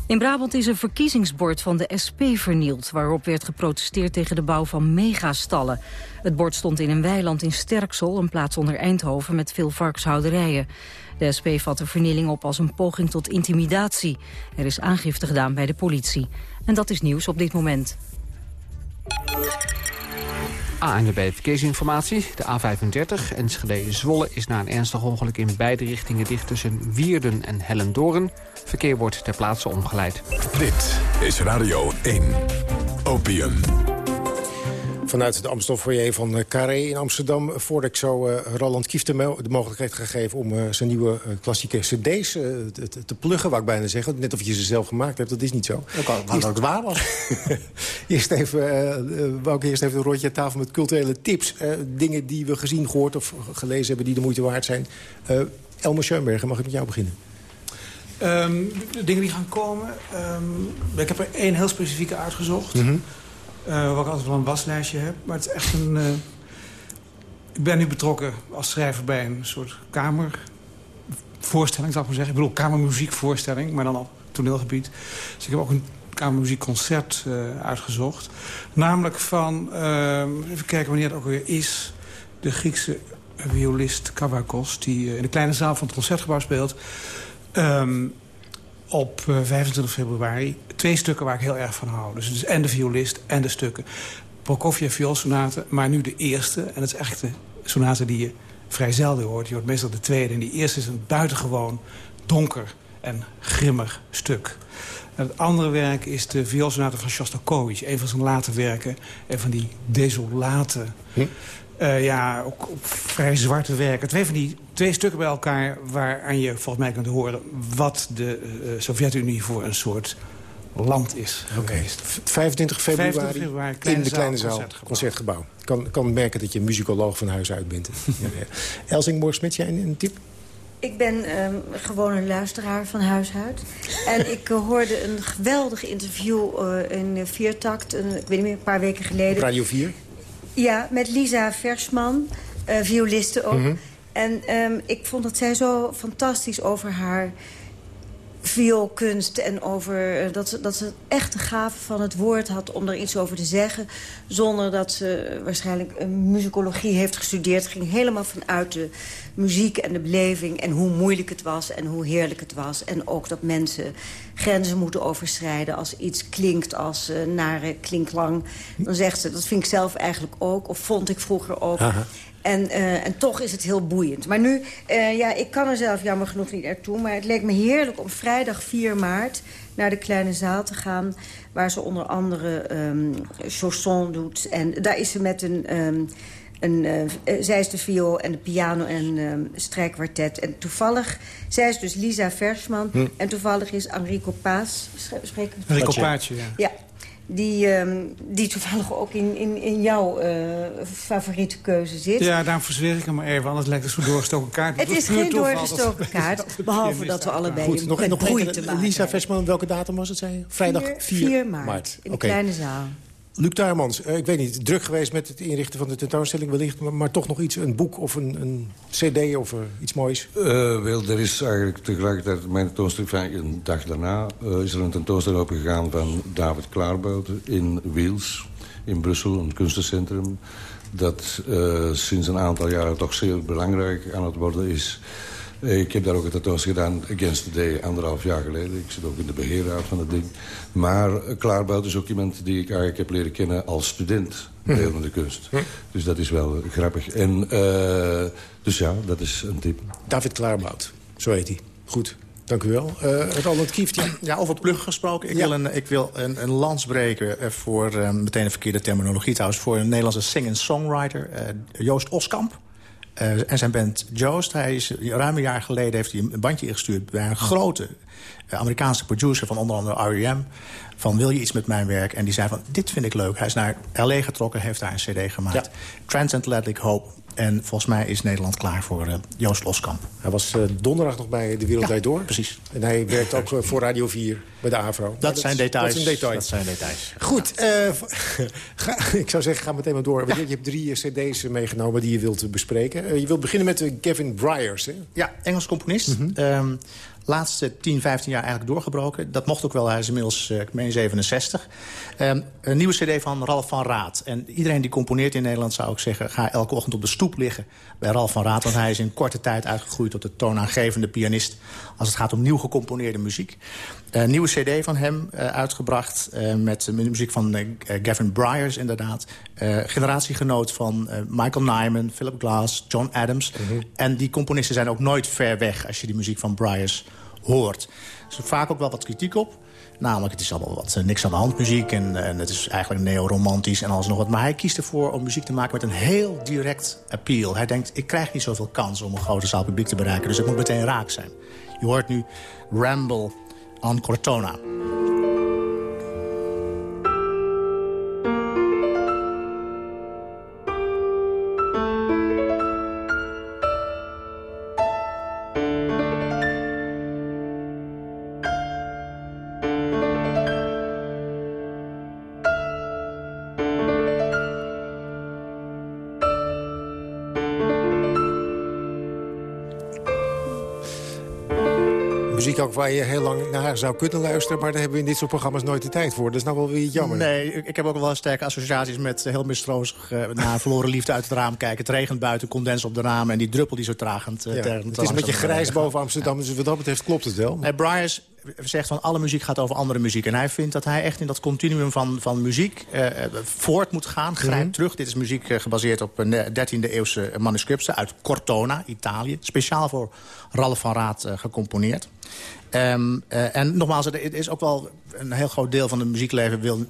In Brabant is een verkiezingsbord van de SP vernield... waarop werd geprotesteerd tegen de bouw van megastallen. Het bord stond in een weiland in Sterksel, een plaats onder Eindhoven... met veel varkenshouderijen. De SP vat de vernieling op als een poging tot intimidatie. Er is aangifte gedaan bij de politie. En dat is nieuws op dit moment. ANWB Verkeersinformatie. De A35 Enschede-Zwolle is na een ernstig ongeluk in beide richtingen dicht tussen Wierden en Hellendoorn. Verkeer wordt ter plaatse omgeleid. Dit is Radio 1. Opium. Vanuit de Amstelfoyer van eh, Carré in Amsterdam... voordat ik zo uh, Roland Kief de, de, mogelijkheid gegeven... om uh, zijn nieuwe klassieke cd's te, te, pluggen, wou ik bijna zeggen. Net of je ze zelf gemaakt hebt, dat is niet zo. Ik kan dat het waar was. eerst even, wou ik eerst even een rondje aan tafel met culturele tips. dingen die we gezien, gehoord of gelezen hebben... die de moeite waard zijn. Elmer Schoenberger, mag ik met jou beginnen? Um, de dingen die gaan komen. Um, ik heb er één heel specifieke uitgezocht. Mm -hmm. Uh, waar ik altijd wel een waslijstje heb. Maar het is echt een... Uh, ik ben nu betrokken als schrijver bij een soort kamervoorstelling, zou ik maar zeggen. Ik bedoel, kamermuziekvoorstelling, maar dan op toneelgebied. Dus ik heb ook een kamermuziekconcert uh, uitgezocht. Namelijk van, even kijken wanneer het ook weer is... de Griekse violist Kavakos, die in de kleine zaal van het Concertgebouw speelt... Um, op uh, 25 februari twee stukken waar ik heel erg van hou. Dus, dus en de violist en de stukken. Prokofjev violsonate, maar nu de eerste. En dat is echt de sonate die je vrij zelden hoort. Je hoort meestal de tweede. En die eerste is een buitengewoon donker en grimmig stuk. Het andere werk is de violsonate van Shostakovich. Een van zijn late werken. En van die desolate... Hm? Uh, ja, ook, ook, vrij zwarte werken. Twee van die twee stukken bij elkaar waaraan je volgens mij kunt horen... wat de uh, Sovjet-Unie voor een soort land is okay. 25 februari, 25 februari in de kleine zaal, concertgebouw. concertgebouw. Ik kan, kan merken dat je muzikoloog van huis uit bent. ja, ja. Elsing Moor-Smit, jij een, een tip? Ik ben um, gewoon een luisteraar van huis uit. En ik uh, hoorde een geweldig interview uh, in Viertakt... Een, ik weet niet meer, een paar weken geleden. Radio 4? Ja, met Lisa Versman, uh, violiste ook. Mm -hmm. En um, ik vond dat zij zo fantastisch over haar vioolkunst en over uh, dat, ze, dat ze echt de gave van het woord had om er iets over te zeggen. Zonder dat ze waarschijnlijk muzikologie heeft gestudeerd. Ging helemaal vanuit de muziek en de beleving en hoe moeilijk het was en hoe heerlijk het was. En ook dat mensen grenzen moeten overschrijden als iets klinkt als uh, nare klinklang. Dan zegt ze, dat vind ik zelf eigenlijk ook, of vond ik vroeger ook. En, uh, en toch is het heel boeiend. Maar nu, uh, ja, ik kan er zelf jammer genoeg niet naartoe... maar het leek me heerlijk om vrijdag 4 maart naar de kleine zaal te gaan... waar ze onder andere um, chanson doet. En daar is ze met een... Um, een, uh, zij is de viool en de piano en um, strijkkwartet. En toevallig, zij is dus Lisa Versman. Hm. En toevallig is Enrico Paas. Spreek Enrico Paatje, ja. ja. Die, um, die toevallig ook in, in, in jouw uh, favoriete keuze zit. Ja, daarom verzweer ik hem maar even, anders lijkt het zo'n doorgestoken kaart. Het is geen doorgestoken kaart, behalve dat we allebei Goed, nog, nog te maken Lisa Versman, welke datum was het, zei je? Vrijdag 4, 4 maart, maart, in de okay. kleine zaal. Luc Tuijmans, uh, ik weet niet, druk geweest met het inrichten van de tentoonstelling wellicht... maar, toch nog iets, een boek of een, een cd of uh, iets moois? Uh, wel, er is eigenlijk tegelijkertijd mijn tentoonstelling... Een dag daarna is er een tentoonstelling opgegaan van David Klaarbouten in Wiels... in Brussel, een kunstencentrum... dat sinds een aantal jaren toch zeer belangrijk aan het worden is... Ik heb daar ook een tentoonstelling gedaan, Against the Day, anderhalf jaar geleden. Ik zit ook in de beheerraad van het ding. Maar Klaarbout is ook iemand die ik eigenlijk heb leren kennen als student beeldende kunst. Dus dat is wel grappig. En, uh, dus ja, dat is een tip. David Klaarbout, zo heet hij. Goed. Dank u wel. Uh, Ronald Kieft, ja. ja, over plug gesproken. Ik wil, een, ik wil een, een lans breken voor, uh, meteen een verkeerde terminologie trouwens... voor een Nederlandse sing-and-songwriter, uh, Joost Oskamp. Uh, en zijn band Joost. Hij is ruim een jaar geleden heeft hij een bandje ingestuurd... bij een grote Amerikaanse producer van onder andere R.E.M. Van wil je iets met mijn werk? En die zei van dit vind ik leuk. Hij is naar L.A. getrokken, heeft daar een cd gemaakt. Ja. Transatlantic Hope. En volgens mij is Nederland klaar voor uh, Joost Loskamp. Hij was uh, donderdag nog bij De Wereld ja, Door. precies. En hij werkt ook uh, voor Radio 4 bij de AVRO. Dat, dat zijn details. Dat, details. dat zijn details. Goed, ga, ik zou zeggen, ga meteen maar door. Ja. Je hebt drie cd's meegenomen die je wilt bespreken. je wilt beginnen met Gavin Bryars, hè? Ja, Engels componist. Mm -hmm. um, laatste 10, 15 jaar eigenlijk doorgebroken. Dat mocht ook wel, hij is inmiddels, uh, ik meen 67. Um, een nieuwe cd van Ralf van Raad. En iedereen die componeert in Nederland zou ik zeggen... ga elke ochtend op de stoep liggen bij Ralf van Raad. Want hij is in korte tijd uitgegroeid tot de toonaangevende pianist... als het gaat om nieuw gecomponeerde muziek. Een uh, nieuwe cd van hem uh, uitgebracht uh, met de muziek van Gavin Bryars inderdaad. generatiegenoot van Michael Nyman, Philip Glass, John Adams. -hmm. En die componisten zijn ook nooit ver weg als je die muziek van Bryars hoort. Er is vaak ook wel wat kritiek op. Namelijk, het is allemaal wat niks aan de hand muziek. En, en het is eigenlijk neo-romantisch en alles nog wat. Maar hij kiest ervoor om muziek te maken met een heel direct appeal. Hij denkt, ik krijg niet zoveel kans om een grote zaal publiek te bereiken. Dus het moet meteen raak zijn. Je hoort nu Ramble on Cortona. Ook waar je heel lang naar zou kunnen luisteren... maar daar hebben we in dit soort programma's nooit de tijd voor. Dat is nou wel weer jammer. Nee, ik heb ook wel sterke associaties met heel mistroostig... Uh, naar verloren liefde uit het raam kijken. Het regent buiten, condens op de ramen... en die druppel die zo tragend... Uh, ja, het is een beetje grijs boven Amsterdam, ja. dus wat dat betreft klopt het wel. Nee, Bryars zegt van alle muziek gaat over andere muziek. En hij vindt dat hij echt in dat continuum van, van muziek uh, voort moet gaan. Grijp mm -hmm. terug. Dit is muziek uh, gebaseerd op 13e eeuwse manuscripten uit Cortona, Italië. Speciaal voor Ralf van Raad gecomponeerd. Um, uh, en nogmaals, het is ook wel een heel groot deel van het muziekleven... Wil,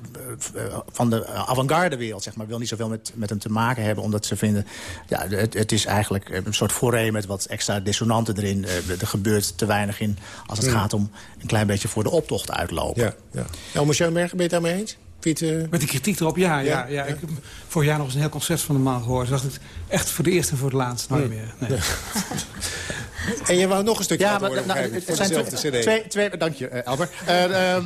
uh, van de avant-garde wereld, zeg maar, wil niet zoveel met, met hem te maken hebben. Omdat ze vinden, ja, het, het is eigenlijk een soort foré met wat extra dissonanten erin. Uh, er gebeurt te weinig in als het mm. gaat om een klein beetje voor de optocht uitlopen. Ja, ja. Elmer Schoenberg, ben je het daarmee eens? Met die kritiek erop, ja. ja, ja, ja. Ik heb vorig jaar nog eens een heel concert van de man gehoord. dacht ik, echt voor de eerste en voor het laatst nooit nee. meer. Nee. en je wou nog een stukje ja, maar, nou, het zijn twee, twee, twee, Dank je, uh, Albert. Uh, uh,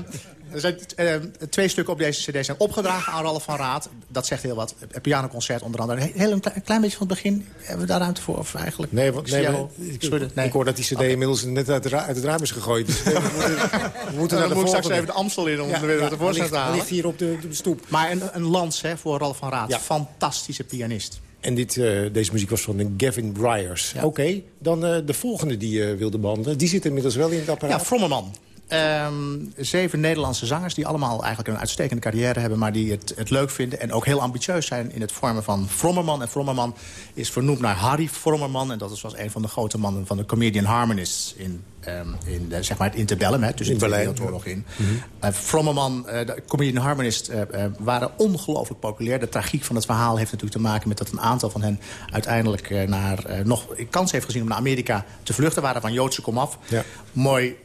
er zijn uh, twee stukken op deze cd zijn opgedragen aan Ralf van Raad. Dat zegt heel wat. Een pianoconcert onder andere. Heel een, klein, een klein beetje van het begin. Hebben we daar ruimte voor? Of eigenlijk? Nee, want, nee, maar, ik, nee. ik hoor dat die cd okay. inmiddels net uit, uit, het raam is gegooid. Dus we moeten, we moeten naar de moet straks even de Amstel in om ja, weer ja, te halen. ligt hier op de, op de stoep. Maar een, een lans hè, voor Ralf van Raad. Ja. Fantastische pianist. En dit, uh, deze muziek was van Gavin Bryars. Ja. Oké, okay, dan uh, de volgende die je wilde behandelen. Die zit inmiddels wel in het apparaat. Ja, Frommerman. Um, zeven Nederlandse zangers die allemaal eigenlijk een uitstekende carrière hebben... maar die het, het leuk vinden en ook heel ambitieus zijn in het vormen van Frommerman. En Frommerman is vernoemd naar Harry Frommerman... en dat was een van de grote mannen van de Comedian Harmonists in in de, zeg maar het interbellum, hè, tussen de Wereldoorlog in. Mm -hmm. uh, Frommerman, uh, de comedian harmonist, waren ongelooflijk populair. De tragiek van het verhaal heeft natuurlijk te maken met dat een aantal van hen... uiteindelijk naar, nog kans heeft gezien om naar Amerika te vluchten. Waren van Joodse komaf. Ja. Mooi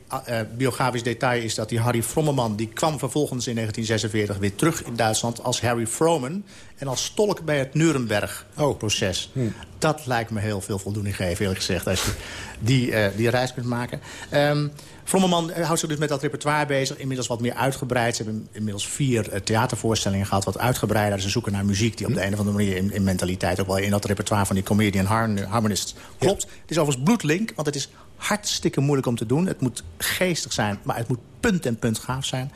biografisch detail is dat die Harry Frommerman... die kwam vervolgens in 1946 weer terug in Duitsland als Harry Froman... en als tolk bij het Nuremberg-proces. Oh. Hm. Dat lijkt me heel veel voldoening geven, eerlijk gezegd... als je die, uh, die reis kunt maken. Um, Vrommerman houdt zich dus met dat repertoire bezig. Inmiddels wat meer uitgebreid. Ze hebben inmiddels vier uh, theatervoorstellingen gehad. Wat uitgebreider. Ze zoeken naar muziek die op de een of andere manier... in, in mentaliteit ook wel in dat repertoire van die comedian harmonist klopt. Ja. Het is overigens bloedlink, want het is hartstikke moeilijk om te doen. Het moet geestig zijn, maar het moet punt en punt gaaf zijn.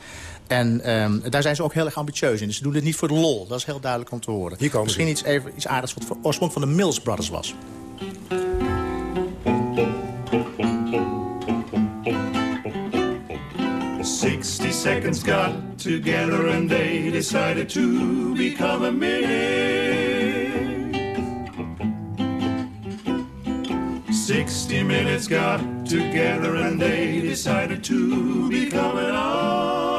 En um, daar zijn ze ook heel erg ambitieus in. Dus ze doen dit niet voor de lol. Dat is heel duidelijk om te horen. Misschien iets, even, iets aardigs wat voor oorsprong van de Mills Brothers was. Sixty seconds got together and they decided to become a minute. Sixty minutes got together and they decided to be coming on.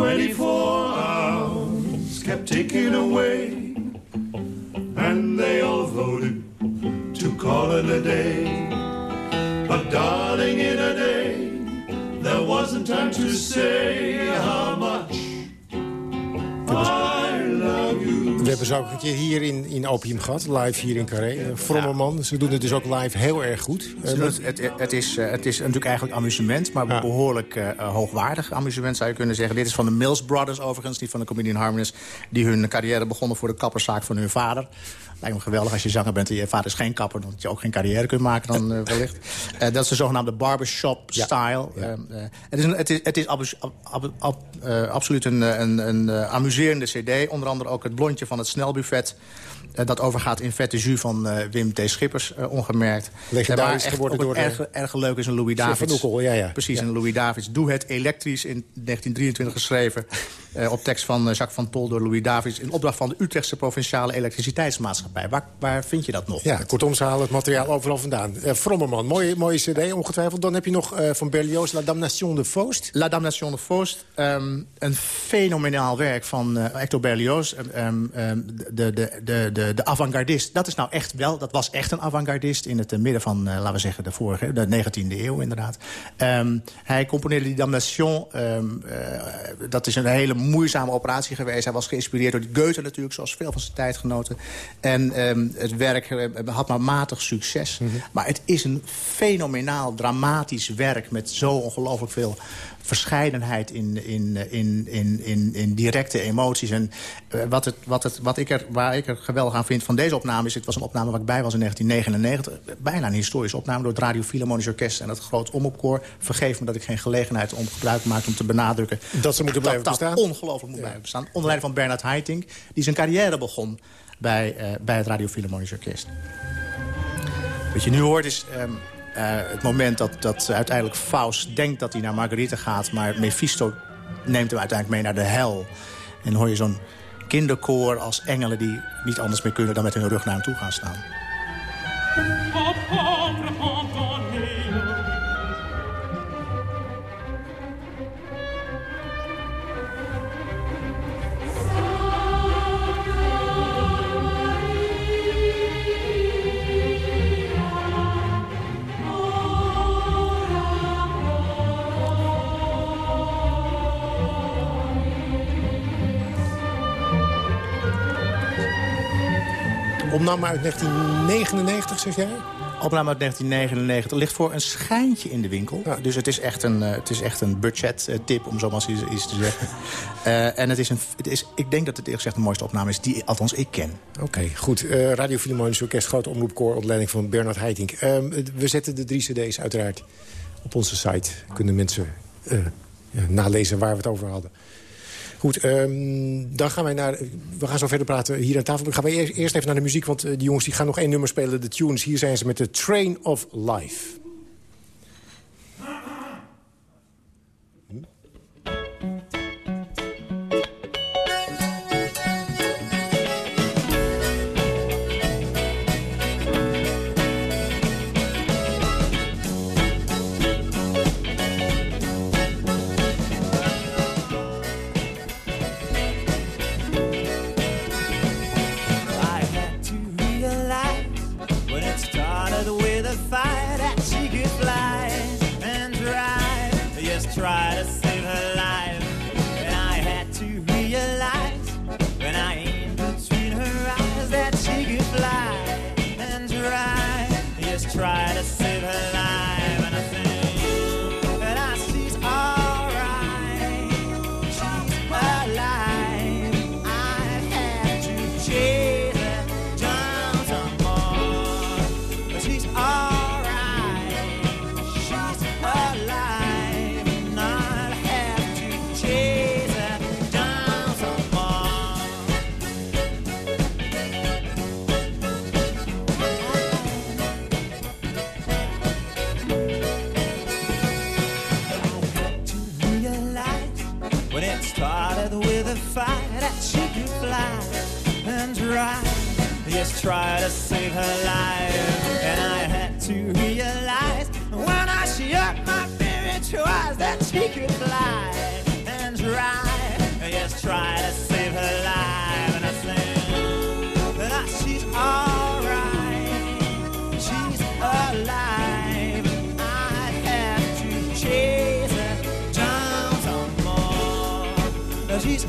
24 hours kept ticking away, and they all voted to call it a day. But darling, in a day, there wasn't time to say how much hebben ze ook een keer hier in, in Opium gehad, live hier in Carré. Uh, Frommerman, ze doen het dus ook live heel erg goed. Doen het, het, het, is, eh, het is natuurlijk eigenlijk amusement, maar behoorlijk eh, hoogwaardig amusement zou je kunnen zeggen. Dit is van de Mills Brothers overigens, niet van de Comedian Harmonies, die hun carrière begonnen voor de kapperszaak van hun vader. Lijkt me geweldig als je zanger bent en je vader is geen kapper... dat je ook geen carrière kunt maken dan uh, wellicht. Uh, dat is de zogenaamde barbershop-style. Ja, uh, het is, een, het is, het is ab, ab, ab, absoluut een, een, een amuserende cd. Onder andere ook het blondje van het snelbuffet... Uh, dat overgaat in vette jus van uh, Wim T. Schippers, uh, ongemerkt. Legendarisch geworden door erg, erg leuk is een Louis Davids. Oekel, ja, ja. Precies, ja. een Louis Davids. Doe het elektrisch in 1923 geschreven. op tekst van Jacques van Tol door Louis Davids. In opdracht van de Utrechtse Provinciale Elektriciteitsmaatschappij. Waar, waar vind je dat nog? Ja, kortom, ze halen het materiaal overal vandaan. Frommerman, mooie, mooie cd, ongetwijfeld. Dan heb je nog van Berlioz La Damnation de Faust. La Damnation de Faust. Um, een fenomenaal werk van Hector Berlioz. Um, um, de, de, de, de, de avant-gardist. Dat is nou echt wel, dat was echt een avant-gardist in het midden van, uh, laten we zeggen, de vorige, de 19e eeuw inderdaad. Um, hij componeerde die Damnation. Um, uh, dat is een hele moeizame operatie geweest. Hij was geïnspireerd door die Goethe natuurlijk, zoals veel van zijn tijdgenoten. En um, het werk had maar matig succes. Mm -hmm. Maar het is een fenomenaal, dramatisch werk met zo ongelooflijk veel verscheidenheid in, in, in, in, in, in directe emoties. En uh, wat het, wat het, wat ik er, waar ik er geweldig aan vind van deze opname... is, het was een opname waar ik bij was in 1999. Bijna een historische opname door het Radio Philharmonisch Orkest... en het Groot Omopkoor. Vergeef me dat ik geen gelegenheid om gebruik maak om te benadrukken... Dat ze moeten blijven dat, bestaan? Dat ongelooflijk moet ja. blijven bestaan. Onder leiding van Bernard Haitink, die zijn carrière begon bij, uh, bij het Radio Philharmonisch Orkest. Wat je nu hoort is... Um, uh, het moment dat, dat uiteindelijk Faust denkt dat hij naar Margarita gaat... maar Mephisto neemt hem uiteindelijk mee naar de hel. En hoor je zo'n kinderkoor als engelen... die niet anders meer kunnen dan met hun rug naar hem toe gaan staan. Opname uit 1999, zeg jij? Opname uit 1999 ligt voor een schijntje in de winkel. Ja. Dus het is echt een, uh, het is echt een budget-tip, om zo maar eens, te zeggen. uh, en het is een, het is, ik denk dat het eerlijk gezegd de mooiste opname is die althans ik ken. Oké, okay, goed. Uh, Radio Philharmonisch Orkest, grote omroepkoor, onder leiding van Bernard Haitink. we zetten de drie cd's uiteraard op onze site. Kunnen mensen nalezen waar we het over hadden. Goed, um, dan gaan wij naar... We gaan zo verder praten hier aan tafel. Dan gaan we eerst, even naar de muziek, want uh, die jongens die gaan nog één nummer spelen. De tunes, hier zijn ze met de Train of Life. Just tried to save her life. And I had to realize when I shut my very eyes that she could fly and try, just try to save her life. And I said that she's alright, she's alive. I have to chase her down some more. She's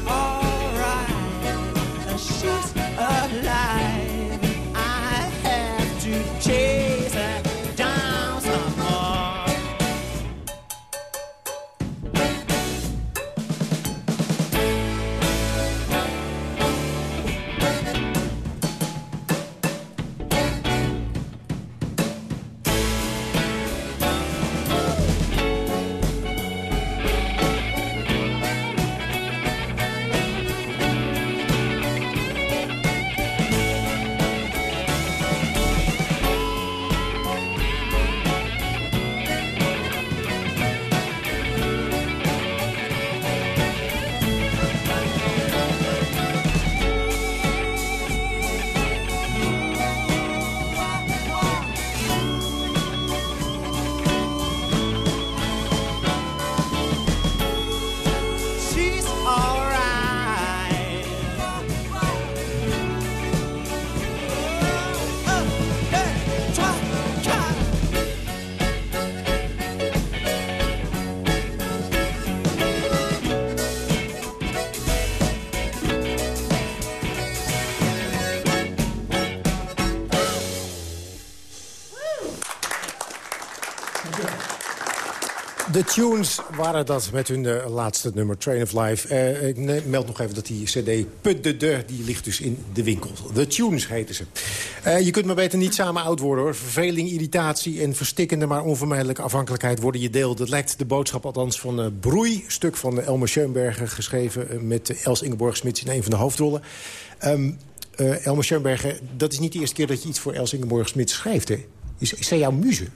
Tunes waren dat met hun eh, laatste nummer, Train of Life. Eh, ik meld nog even dat die cd Put de Deur, die ligt dus in de winkel. The Tunes heten ze. Eh, je kunt maar beter niet samen oud worden, hoor. Verveling, irritatie en verstikkende maar onvermijdelijke afhankelijkheid worden je deel. Dat lijkt de boodschap althans van Broei, stuk van Elmer Schoenberger... geschreven met Els Ingeborg-Smits in een van de hoofdrollen. Eh, Elmer Schoenberger, dat is niet de eerste keer dat je iets voor Els Ingeborg-Smits schrijft, hè? Is, is zij jouw muze?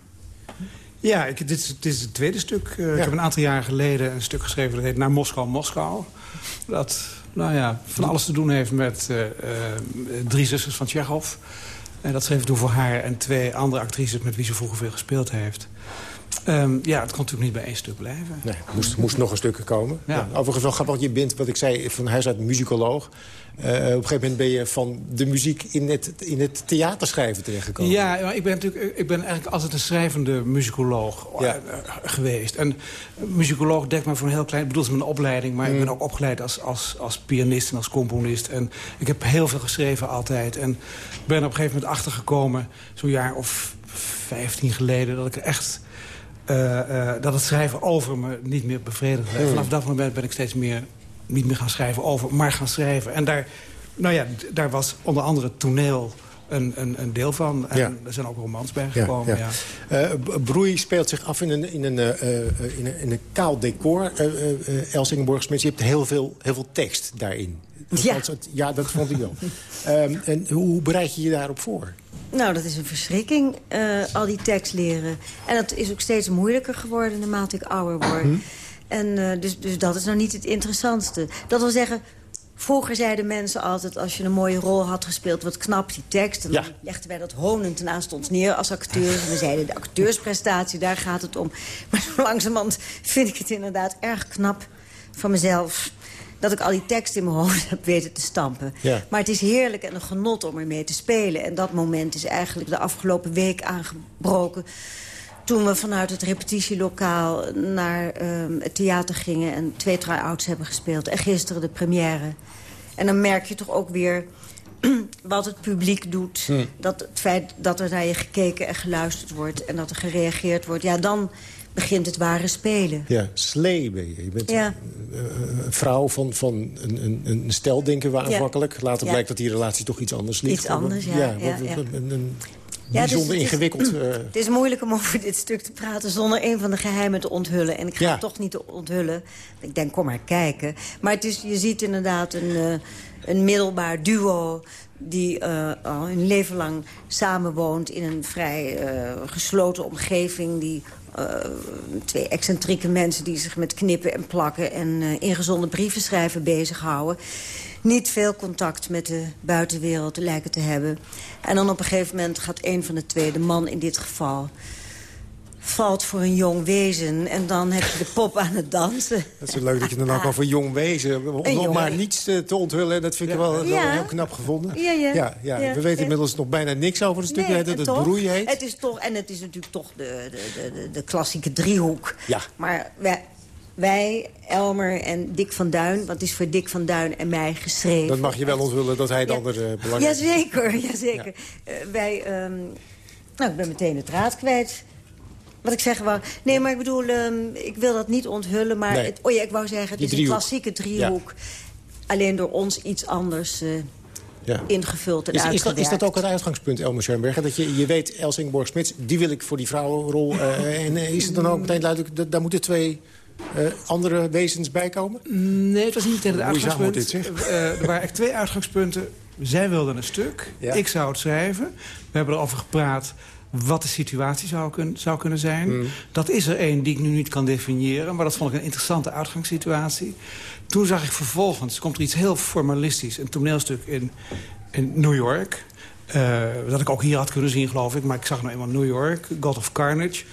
Ja, ik, dit, is, dit is het tweede stuk. Eh, Ik heb een aantal jaar geleden een stuk geschreven... dat heet Naar Moskou, Moskou. Dat nou ja, van alles te doen heeft met eh, eh, drie zusters van Tsjechov. En dat schreef ik toen voor haar en twee andere actrices... met wie ze vroeger veel gespeeld heeft. Ehm, ja, het kon natuurlijk niet bij één stuk blijven. Nee, moest, moest nog een stuk komen. Ja. Ja. overigens wel grappig, want je bent, wat ik zei, van huis uit muzikoloog. Eh, op een gegeven moment ben je van de muziek in het, in het theaterschrijven terechtgekomen. Ja, maar ik ben natuurlijk ik ben eigenlijk altijd een schrijvende muzikoloog eh, eh, geweest. En muzikoloog dekt me voor een heel klein... Ik bedoel, het is mijn opleiding, maar ik ben ook opgeleid als, als, als pianist en als componist. En ik heb heel veel geschreven altijd. En ben op een gegeven moment achtergekomen, zo'n jaar of vijftien geleden... dat ik echt... eh, eh, dat het schrijven over me niet meer bevredigde. En Vanaf dat moment ben ik steeds meer niet meer gaan schrijven over, maar gaan schrijven. En daar, nou ja, daar was onder andere toneel een, een, een deel van. En Ja. er zijn ook romans bij Ja, gekomen. ja. Ja. Eh, Broei speelt zich af in een, in een, eh, eh, in een, in een kaal decor. Uh, uh, Els je hebt heel veel, heel veel tekst daarin. Ja. Ja, dat vond ik wel. Ehm, en hoe bereid je je daarop voor? Nou, dat is een verschrikking, eh, al die tekst leren. En dat is ook steeds moeilijker geworden naarmate ik ouder word. Hm. En eh, dus, dus dat is nou niet het interessantste. Dat wil zeggen, vroeger zeiden mensen altijd... als je een mooie rol had gespeeld, wat knap die tekst. En dan legden wij dat honend naast ons neer als acteurs. En we zeiden, de acteursprestatie, daar gaat het om. Maar zo langzamerhand vind ik het inderdaad erg knap van mezelf dat ik al die tekst in mijn hoofd heb weten te stampen. Ja. Maar het is heerlijk en een genot om ermee te spelen. En dat moment is eigenlijk de afgelopen week aangebroken... toen we vanuit het repetitielokaal naar ehm, het theater gingen... en twee try-outs hebben gespeeld. En gisteren de première. En dan merk je toch ook weer wat het publiek doet. Hm. Dat het feit dat er naar je gekeken en geluisterd wordt... en dat er gereageerd wordt. Ja, dan begint het ware spelen. Ja, slee ben je. Je bent Ja. een, een vrouw van, van een, een, een stel, denken we Ja. aanvankelijk. Later Ja. blijkt dat die relatie toch iets anders ligt. Iets anders, ja, ja, ja. dus bijzonder het is- ingewikkeld... eh, Het is moeilijk om over dit stuk te praten zonder een van de geheimen te onthullen. En ik ga Ja. het toch niet onthullen. Ik denk, kom maar kijken. Maar het is, je ziet inderdaad een, eh, een middelbaar duo die uh, al hun leven lang samenwoont in een vrij uh, gesloten omgeving... die uh, twee excentrieke mensen die zich met knippen en plakken... en ingezonde brieven schrijven bezighouden... niet veel contact met de buitenwereld lijken te hebben. En dan op een gegeven moment gaat een van de twee, de man in dit geval valt voor een jong wezen. En dan heb je de pop aan het dansen. Dat is leuk dat je dan ook voor jong wezen... om nog maar niets te, te onthullen. Dat vind ik wel, heel knap gevonden. Ja, ja. ja, ja. We weten inmiddels nog bijna niks over het stuk. Nee, dat het broei heet. Het is toch, en het is natuurlijk toch de, de, de, de klassieke driehoek. Ja. Maar wij, wij, Elmer en Dick van Duin... het is voor Dick van Duin en mij geschreven. Dat mag je wel onthullen dat hij het ja. andere uh, belangrijk Jazeker, jazeker. Ja. Uh, wij, um, nou, ik ben meteen het draad kwijt... Wat ik zeg wou... Nee, maar ik bedoel, um, ik wil dat niet onthullen. Maar nee. het, oh ja, ik wou zeggen, het Die is driehoek. een klassieke driehoek. Ja. Alleen door ons iets anders uh, ja. ingevuld en is, is, dat, is dat ook het uitgangspunt, Elmer Schoenberger? Dat je, je weet, Els Ingeborg-Smits, die wil ik voor die vrouwenrol. Uh, en is het dan ook meteen duidelijk, daar moeten twee... Uh, andere wezens bijkomen? Nee, het was niet tegen het uitgangspunt. Dit, uh, er waren eigenlijk twee uitgangspunten. Zij wilden een stuk, ja. ik zou het schrijven. We hebben erover gepraat wat de situatie zou, kun, zou kunnen zijn. Mm. Dat is er één die ik nu niet kan definiëren... maar dat vond ik een interessante uitgangssituatie. Toen zag ik vervolgens, komt er iets heel formalistisch... een toneelstuk in, in New York... Uh, dat ik ook hier had kunnen zien, geloof ik. Maar ik zag nou eenmaal New York, God of Carnage...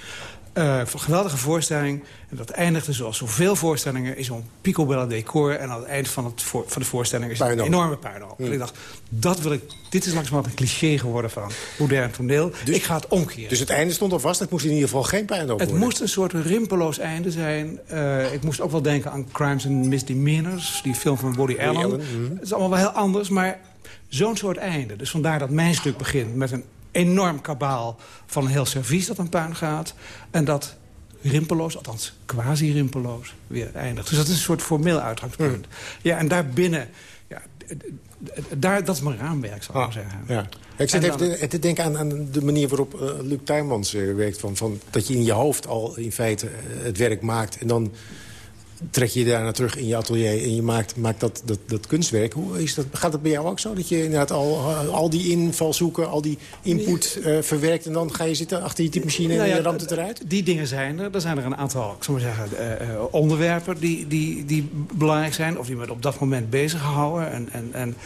Uh, geweldige voorstelling. En dat eindigde zoals zoveel voorstellingen... is zo'n picobello decor. En aan het eind van, het voor, van de voorstelling is een enorme puinhoop. Mm. En ik dacht, dat wil ik, dit is langzamerhand een cliché geworden van modern toneel. Dus, ik ga het omkeren. Dus het einde stond al vast. Het moest in ieder geval geen puinhoop Het worden. moest een soort rimpeloos einde zijn. Uh, ik moest ook wel denken aan Crimes and Misdemeanors. Die film van Woody Allen. Allen mm. Het is allemaal wel heel anders, maar zo'n soort einde. Dus vandaar dat mijn stuk begint met een enorm kabaal van een heel servies dat aan puin gaat. En dat rimpeloos, althans quasi-rimpeloos, weer eindigt. Dus dat is een soort formeel uitgangspunt. Mm. Ja, en daarbinnen... Ja, daar, dat is mijn raamwerk, zou ik ah, zeggen. Ja. Ik zit even te, denken aan, aan, de manier waarop uh, Luc Tuymans uh, werkt. Van, van, dat je in je hoofd al in feite uh, het werk maakt... en dan trek je daarna terug in je atelier en je maakt, maakt dat, dat, dat kunstwerk. Hoe is dat, gaat dat bij jou ook zo? Dat je inderdaad al, al die invalshoeken, al die input uh, verwerkt... en dan ga je zitten achter je typemachine nou ja, en je ramt het eruit? Die dingen zijn er. Er zijn er een aantal ik zou maar zeggen, uh, onderwerpen die, die, die belangrijk zijn... of die me op dat moment bezighouden. En, en, en,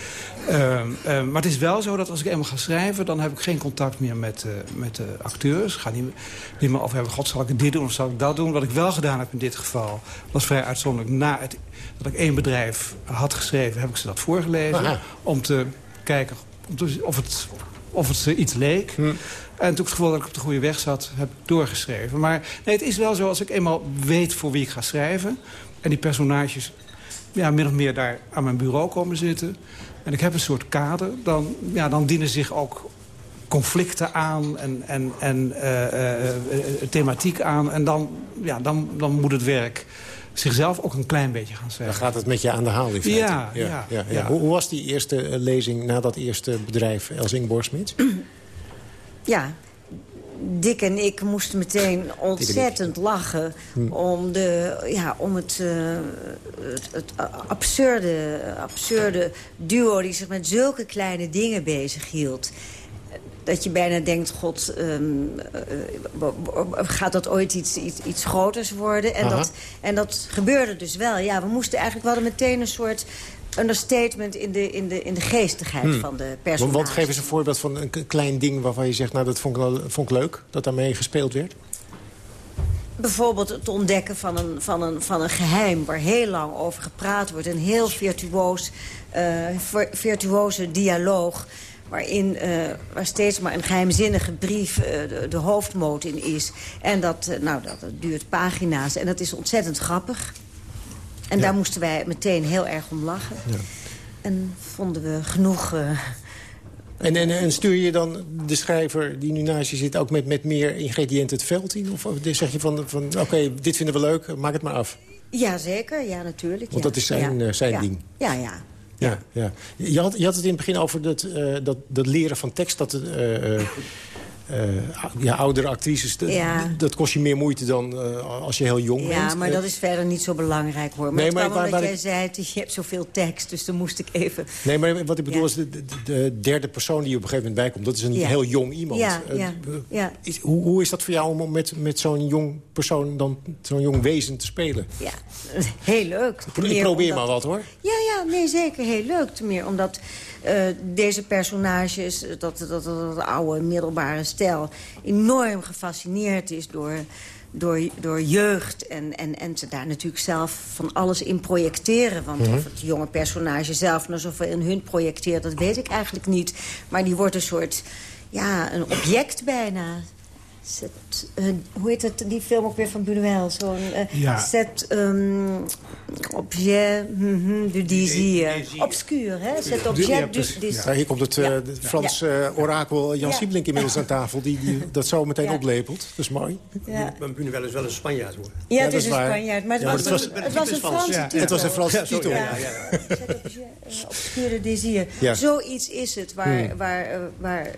uh, maar het is wel zo dat als ik eenmaal ga schrijven... dan heb ik geen contact meer met, met de acteurs. Ik ga niet, niet meer over hebben, god, zal ik dit doen of zal ik dat doen? Wat ik wel gedaan heb in dit geval, was vrij uitzonderlijk. Na het, dat ik één bedrijf had geschreven, heb ik ze dat voorgelezen. Aha. Om te kijken om te, of, het, of het iets leek. Hm. En toen ik het gevoel dat ik op de goede weg zat, heb ik doorgeschreven. Maar nee, het is wel zo, als ik eenmaal weet voor wie ik ga schrijven... en die personages ja, min of meer daar aan mijn bureau komen zitten... en ik heb een soort kader, dan, ja, dan dienen zich ook conflicten aan en, en, en uh, uh, thematiek aan. En dan, ja, dan, dan moet het werk zichzelf ook een klein beetje gaan schrijven. Dan gaat het met je aan de haal in feite. Ja, ja, ja, ja, ja. Hoe, hoe, was die eerste lezing na dat eerste bedrijf, Elsing Borsmits? Ja, Dick en ik moesten meteen ontzettend lachen... Hm. om, de, ja, om het, uh, het, het, absurde, absurde duo die zich met zulke kleine dingen bezighield dat je bijna denkt, god, um, uh, gaat dat ooit iets, iets, iets groters worden? En dat, en dat gebeurde dus wel. Ja, we moesten eigenlijk, we hadden meteen een soort understatement in de, in de, in de geestigheid hmm. van de personages. Want geef eens een voorbeeld van een klein ding waarvan je zegt... nou, dat vond ik, wel, vond ik leuk, dat daarmee gespeeld werd. Bijvoorbeeld het ontdekken van een, van, een, van een geheim waar heel lang over gepraat wordt. Een heel virtuoos, uh, virtuoze dialoog waarin uh, waar steeds maar een geheimzinnige brief uh, de, de, hoofdmoot in is. En dat, uh, nou, dat, dat, duurt pagina's en dat is ontzettend grappig. En ja. daar moesten wij meteen heel erg om lachen. Ja. En vonden we genoeg... En, en, en, stuur je dan de schrijver die nu naast je zit... ook met, met meer ingrediënten het veld in? Of zeg je van, van oké, okay, dit vinden we leuk, maak het maar af? Ja, zeker. Ja, natuurlijk. Want ja. dat is zijn, zijn ding. Ja, ja. Ja, ja. Je, had, je had het in het begin over dat, uh, dat, dat leren van tekst. Dat, uh, uh, ja, oudere actrices, dat kost je meer moeite dan als je heel jong ja, bent. Ja, maar dat is verder niet zo belangrijk hoor. Maar nee, maar, waar, jij zei, je hebt zoveel tekst, dus dan moest ik even... Nee, maar wat ik bedoel is de, de, derde persoon die op een gegeven moment bijkomt. Dat is een heel jong iemand. Ja, ja, ja. Is, hoe, hoe is dat voor jou om met, met zo'n jong persoon, dan zo'n jong wezen te spelen? Ja, heel leuk. Ik probeer maar wat hoor. Ja, ja, nee, zeker heel leuk. Meer omdat deze personages, dat, dat, dat, dat, oude middelbare stijl... enorm gefascineerd is door, door, door jeugd. En, en, en ze daar natuurlijk zelf van alles in projecteren. Want mm -hmm. of het jonge personage zelf nog zoveel in hun projecteert... dat weet ik eigenlijk niet. Maar die wordt een soort ja, een object bijna. Uh, hoe heet het, die film ook weer van Buñuel? Zo'n uh, ja. set um, objet mm -hmm, du désir. Obscuur, hè? Set objet ja, du désir. Ja, hier komt het uh, Frans orakel Jan ja. Siebelink inmiddels aan tafel... die, die dat zo meteen oplepelt. Dat is mooi. Ja. Maar Buñuel is wel een Spanjaard, hoor. Ja, het is een Spanjaard. Maar het, was, het, was, het was een Franse titel. Het was een Franse titel. Du désir. Zoiets is het, waar, waar, waar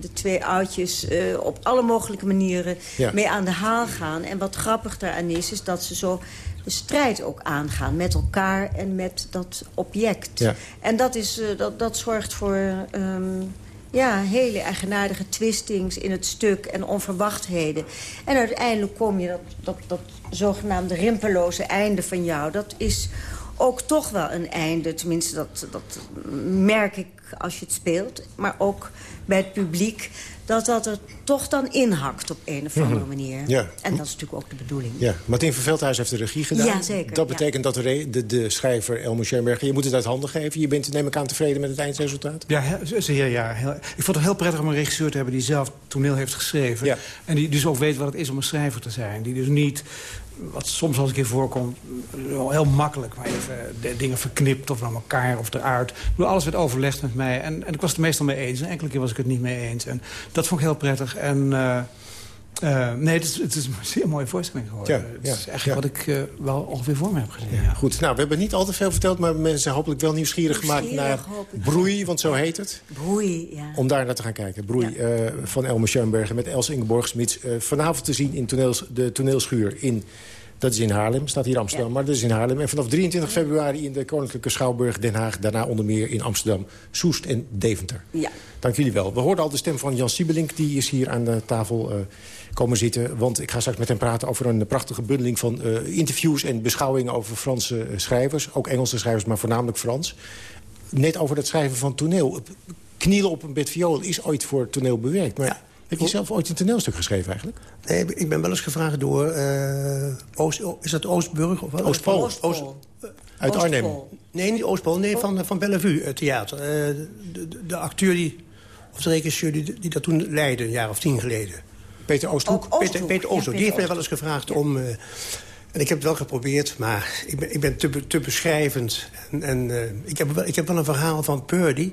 de twee oudjes op alle mogelijke manieren mee aan de haal gaan. En wat grappig daaraan is, is dat ze zo de strijd ook aangaan met elkaar en met dat object. Ja. En dat, is, uh, dat, dat zorgt voor um, ja, hele eigenaardige twistings in het stuk en onverwachtheden. En uiteindelijk kom je dat, dat, dat zogenaamde rimpeloze einde van jou... dat is ook toch wel een einde. Tenminste, dat, dat merk ik als je het speelt. Maar ook bij het publiek dat dat er toch dan inhakt op een of andere mhm. manier. Ja. En dat is natuurlijk ook de bedoeling. Ja. Martin van Veldhuis heeft de regie gedaan. Ja, zeker. Dat betekent dat de, de, de schrijver Elmo Schoenberger... je moet het uit handen geven. Je bent, neem ik aan, tevreden met het eindresultaat? Ja, zeer ja. Heel, ik vond het heel prettig om een regisseur te hebben... die zelf toneel heeft geschreven. Ja. En die dus ook weet wat het is om een schrijver te zijn. Die dus niet wat soms als een keer voorkomt, heel makkelijk. Maar even de dingen verknipt of naar elkaar of eruit. Ik alles werd overlegd met mij. En, en ik was het er meestal mee eens. En enkele keer was ik het niet mee eens. En dat vond ik heel prettig. En uh, uh, nee, het is, het is, een zeer mooie voorstelling geworden. Ja, het is eigenlijk ja. wat ik uh, wel ongeveer voor me heb gezien. Ja. Goed, nou, we hebben niet al te veel verteld... maar mensen zijn hopelijk wel nieuwsgierig, gemaakt naar Broei, want zo heet het. Broei, ja. Om daar naar te gaan kijken. Broei van Elmer Schoenberger met Els Ingeborg-Smits. vanavond te zien in toneels, de toneelschuur in dat is in Haarlem, staat hier Amsterdam, maar dat is in Haarlem. En vanaf 23 februari in de Koninklijke Schouwburg Den Haag. Daarna onder meer in Amsterdam, Soest en Deventer. Ja. Dank jullie wel. We hoorden al de stem van Jan Siebelink. Die is hier aan de tafel uh, komen zitten. Want ik ga straks met hem praten over een prachtige bundeling van uh, interviews... en beschouwingen over Franse uh, schrijvers. Ook Engelse schrijvers, maar voornamelijk Frans. Net over het schrijven van toneel. Knielen op een bed viool is ooit voor toneel bewerkt. Maar ja. Heb je zelf ooit een toneelstuk geschreven eigenlijk? Nee, ik ben wel eens gevraagd door... Uh, Oost, is dat Oostburg? Of Oostpool. Oost, Uit Arnhem? Nee, niet Oostpool. Nee, van, van Bellevue, het theater. Uh, de, de, de, acteur die, of de regisseur die, die dat toen leidde, een jaar of tien geleden. Peter Oosthoek? Oh, Peter, Peter Oosthoek. die heeft mij wel eens gevraagd om... Uh, en ik heb het wel geprobeerd, maar ik ben, ik ben te, te beschrijvend. En, en ik, heb wel, ik heb wel een verhaal van Purdy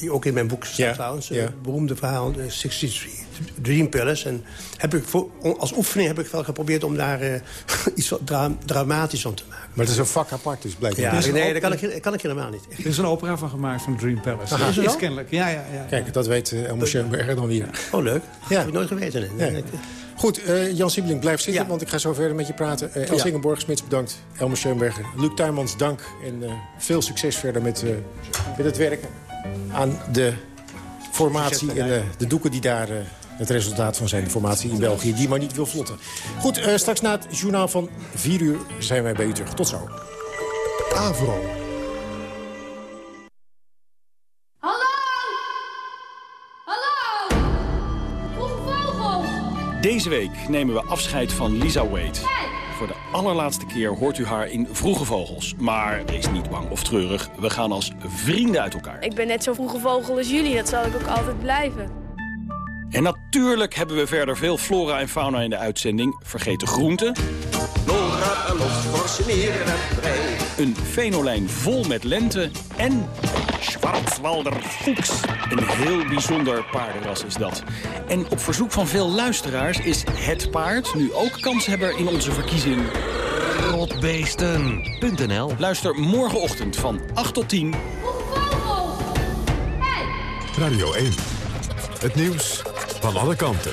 die ook in mijn boek staat ja, trouwens. Ja. Het beroemde verhaal, de 63 Dream Palace. En heb ik voor, als oefening heb ik wel geprobeerd om daar uh, iets dra dramatisch van te maken. Maar het is een vak apart dus blijkbaar. Ja, nee, dat kan ik, kan ik helemaal niet. Er is een opera van gemaakt van Dream Palace. Aha. Dat is kennelijk. Ja, ja, ja, Kijk, dat weet uh, Elmo Schoenberger dan weer. Oh, leuk. Ja. heb ik nooit geweten. Nee. Goed, uh, Jan Siebeling, blijf zitten, want ik ga zo verder met je praten. Uh, Els Ingeborg, Smits bedankt. Elmer Schoenberger. Luc Tuymans, dank. En uh, veel succes verder met, met het werken aan de formatie en de, de doeken die daar... Uh, het resultaat van zijn formatie in België, die maar niet wil vlotten. Goed, uh, straks na het journaal van 4 uur zijn wij bij u terug. Tot zo. Avro. Hallo! Hallo! Vroege vogels! Deze week nemen we afscheid van Lisa Wade. Hey! Voor de allerlaatste keer hoort u haar in Vroege Vogels. Maar wees niet bang of treurig, we gaan als vrienden uit elkaar. Ik ben net zo vroege vogel als jullie, dat zal ik ook altijd blijven. En natuurlijk hebben we verder veel flora en fauna in de uitzending. Vergeet de groenten. Nora, los, en. Een fenolijn vol met lente en... Schwarzwalder Fuchs. Een heel bijzonder paardenras is dat. En op verzoek van veel luisteraars is het paard nu ook kanshebber in onze verkiezing. Rotbeesten.nl Luister morgenochtend van 8 tot 10. Radio 1. Het nieuws van alle kanten.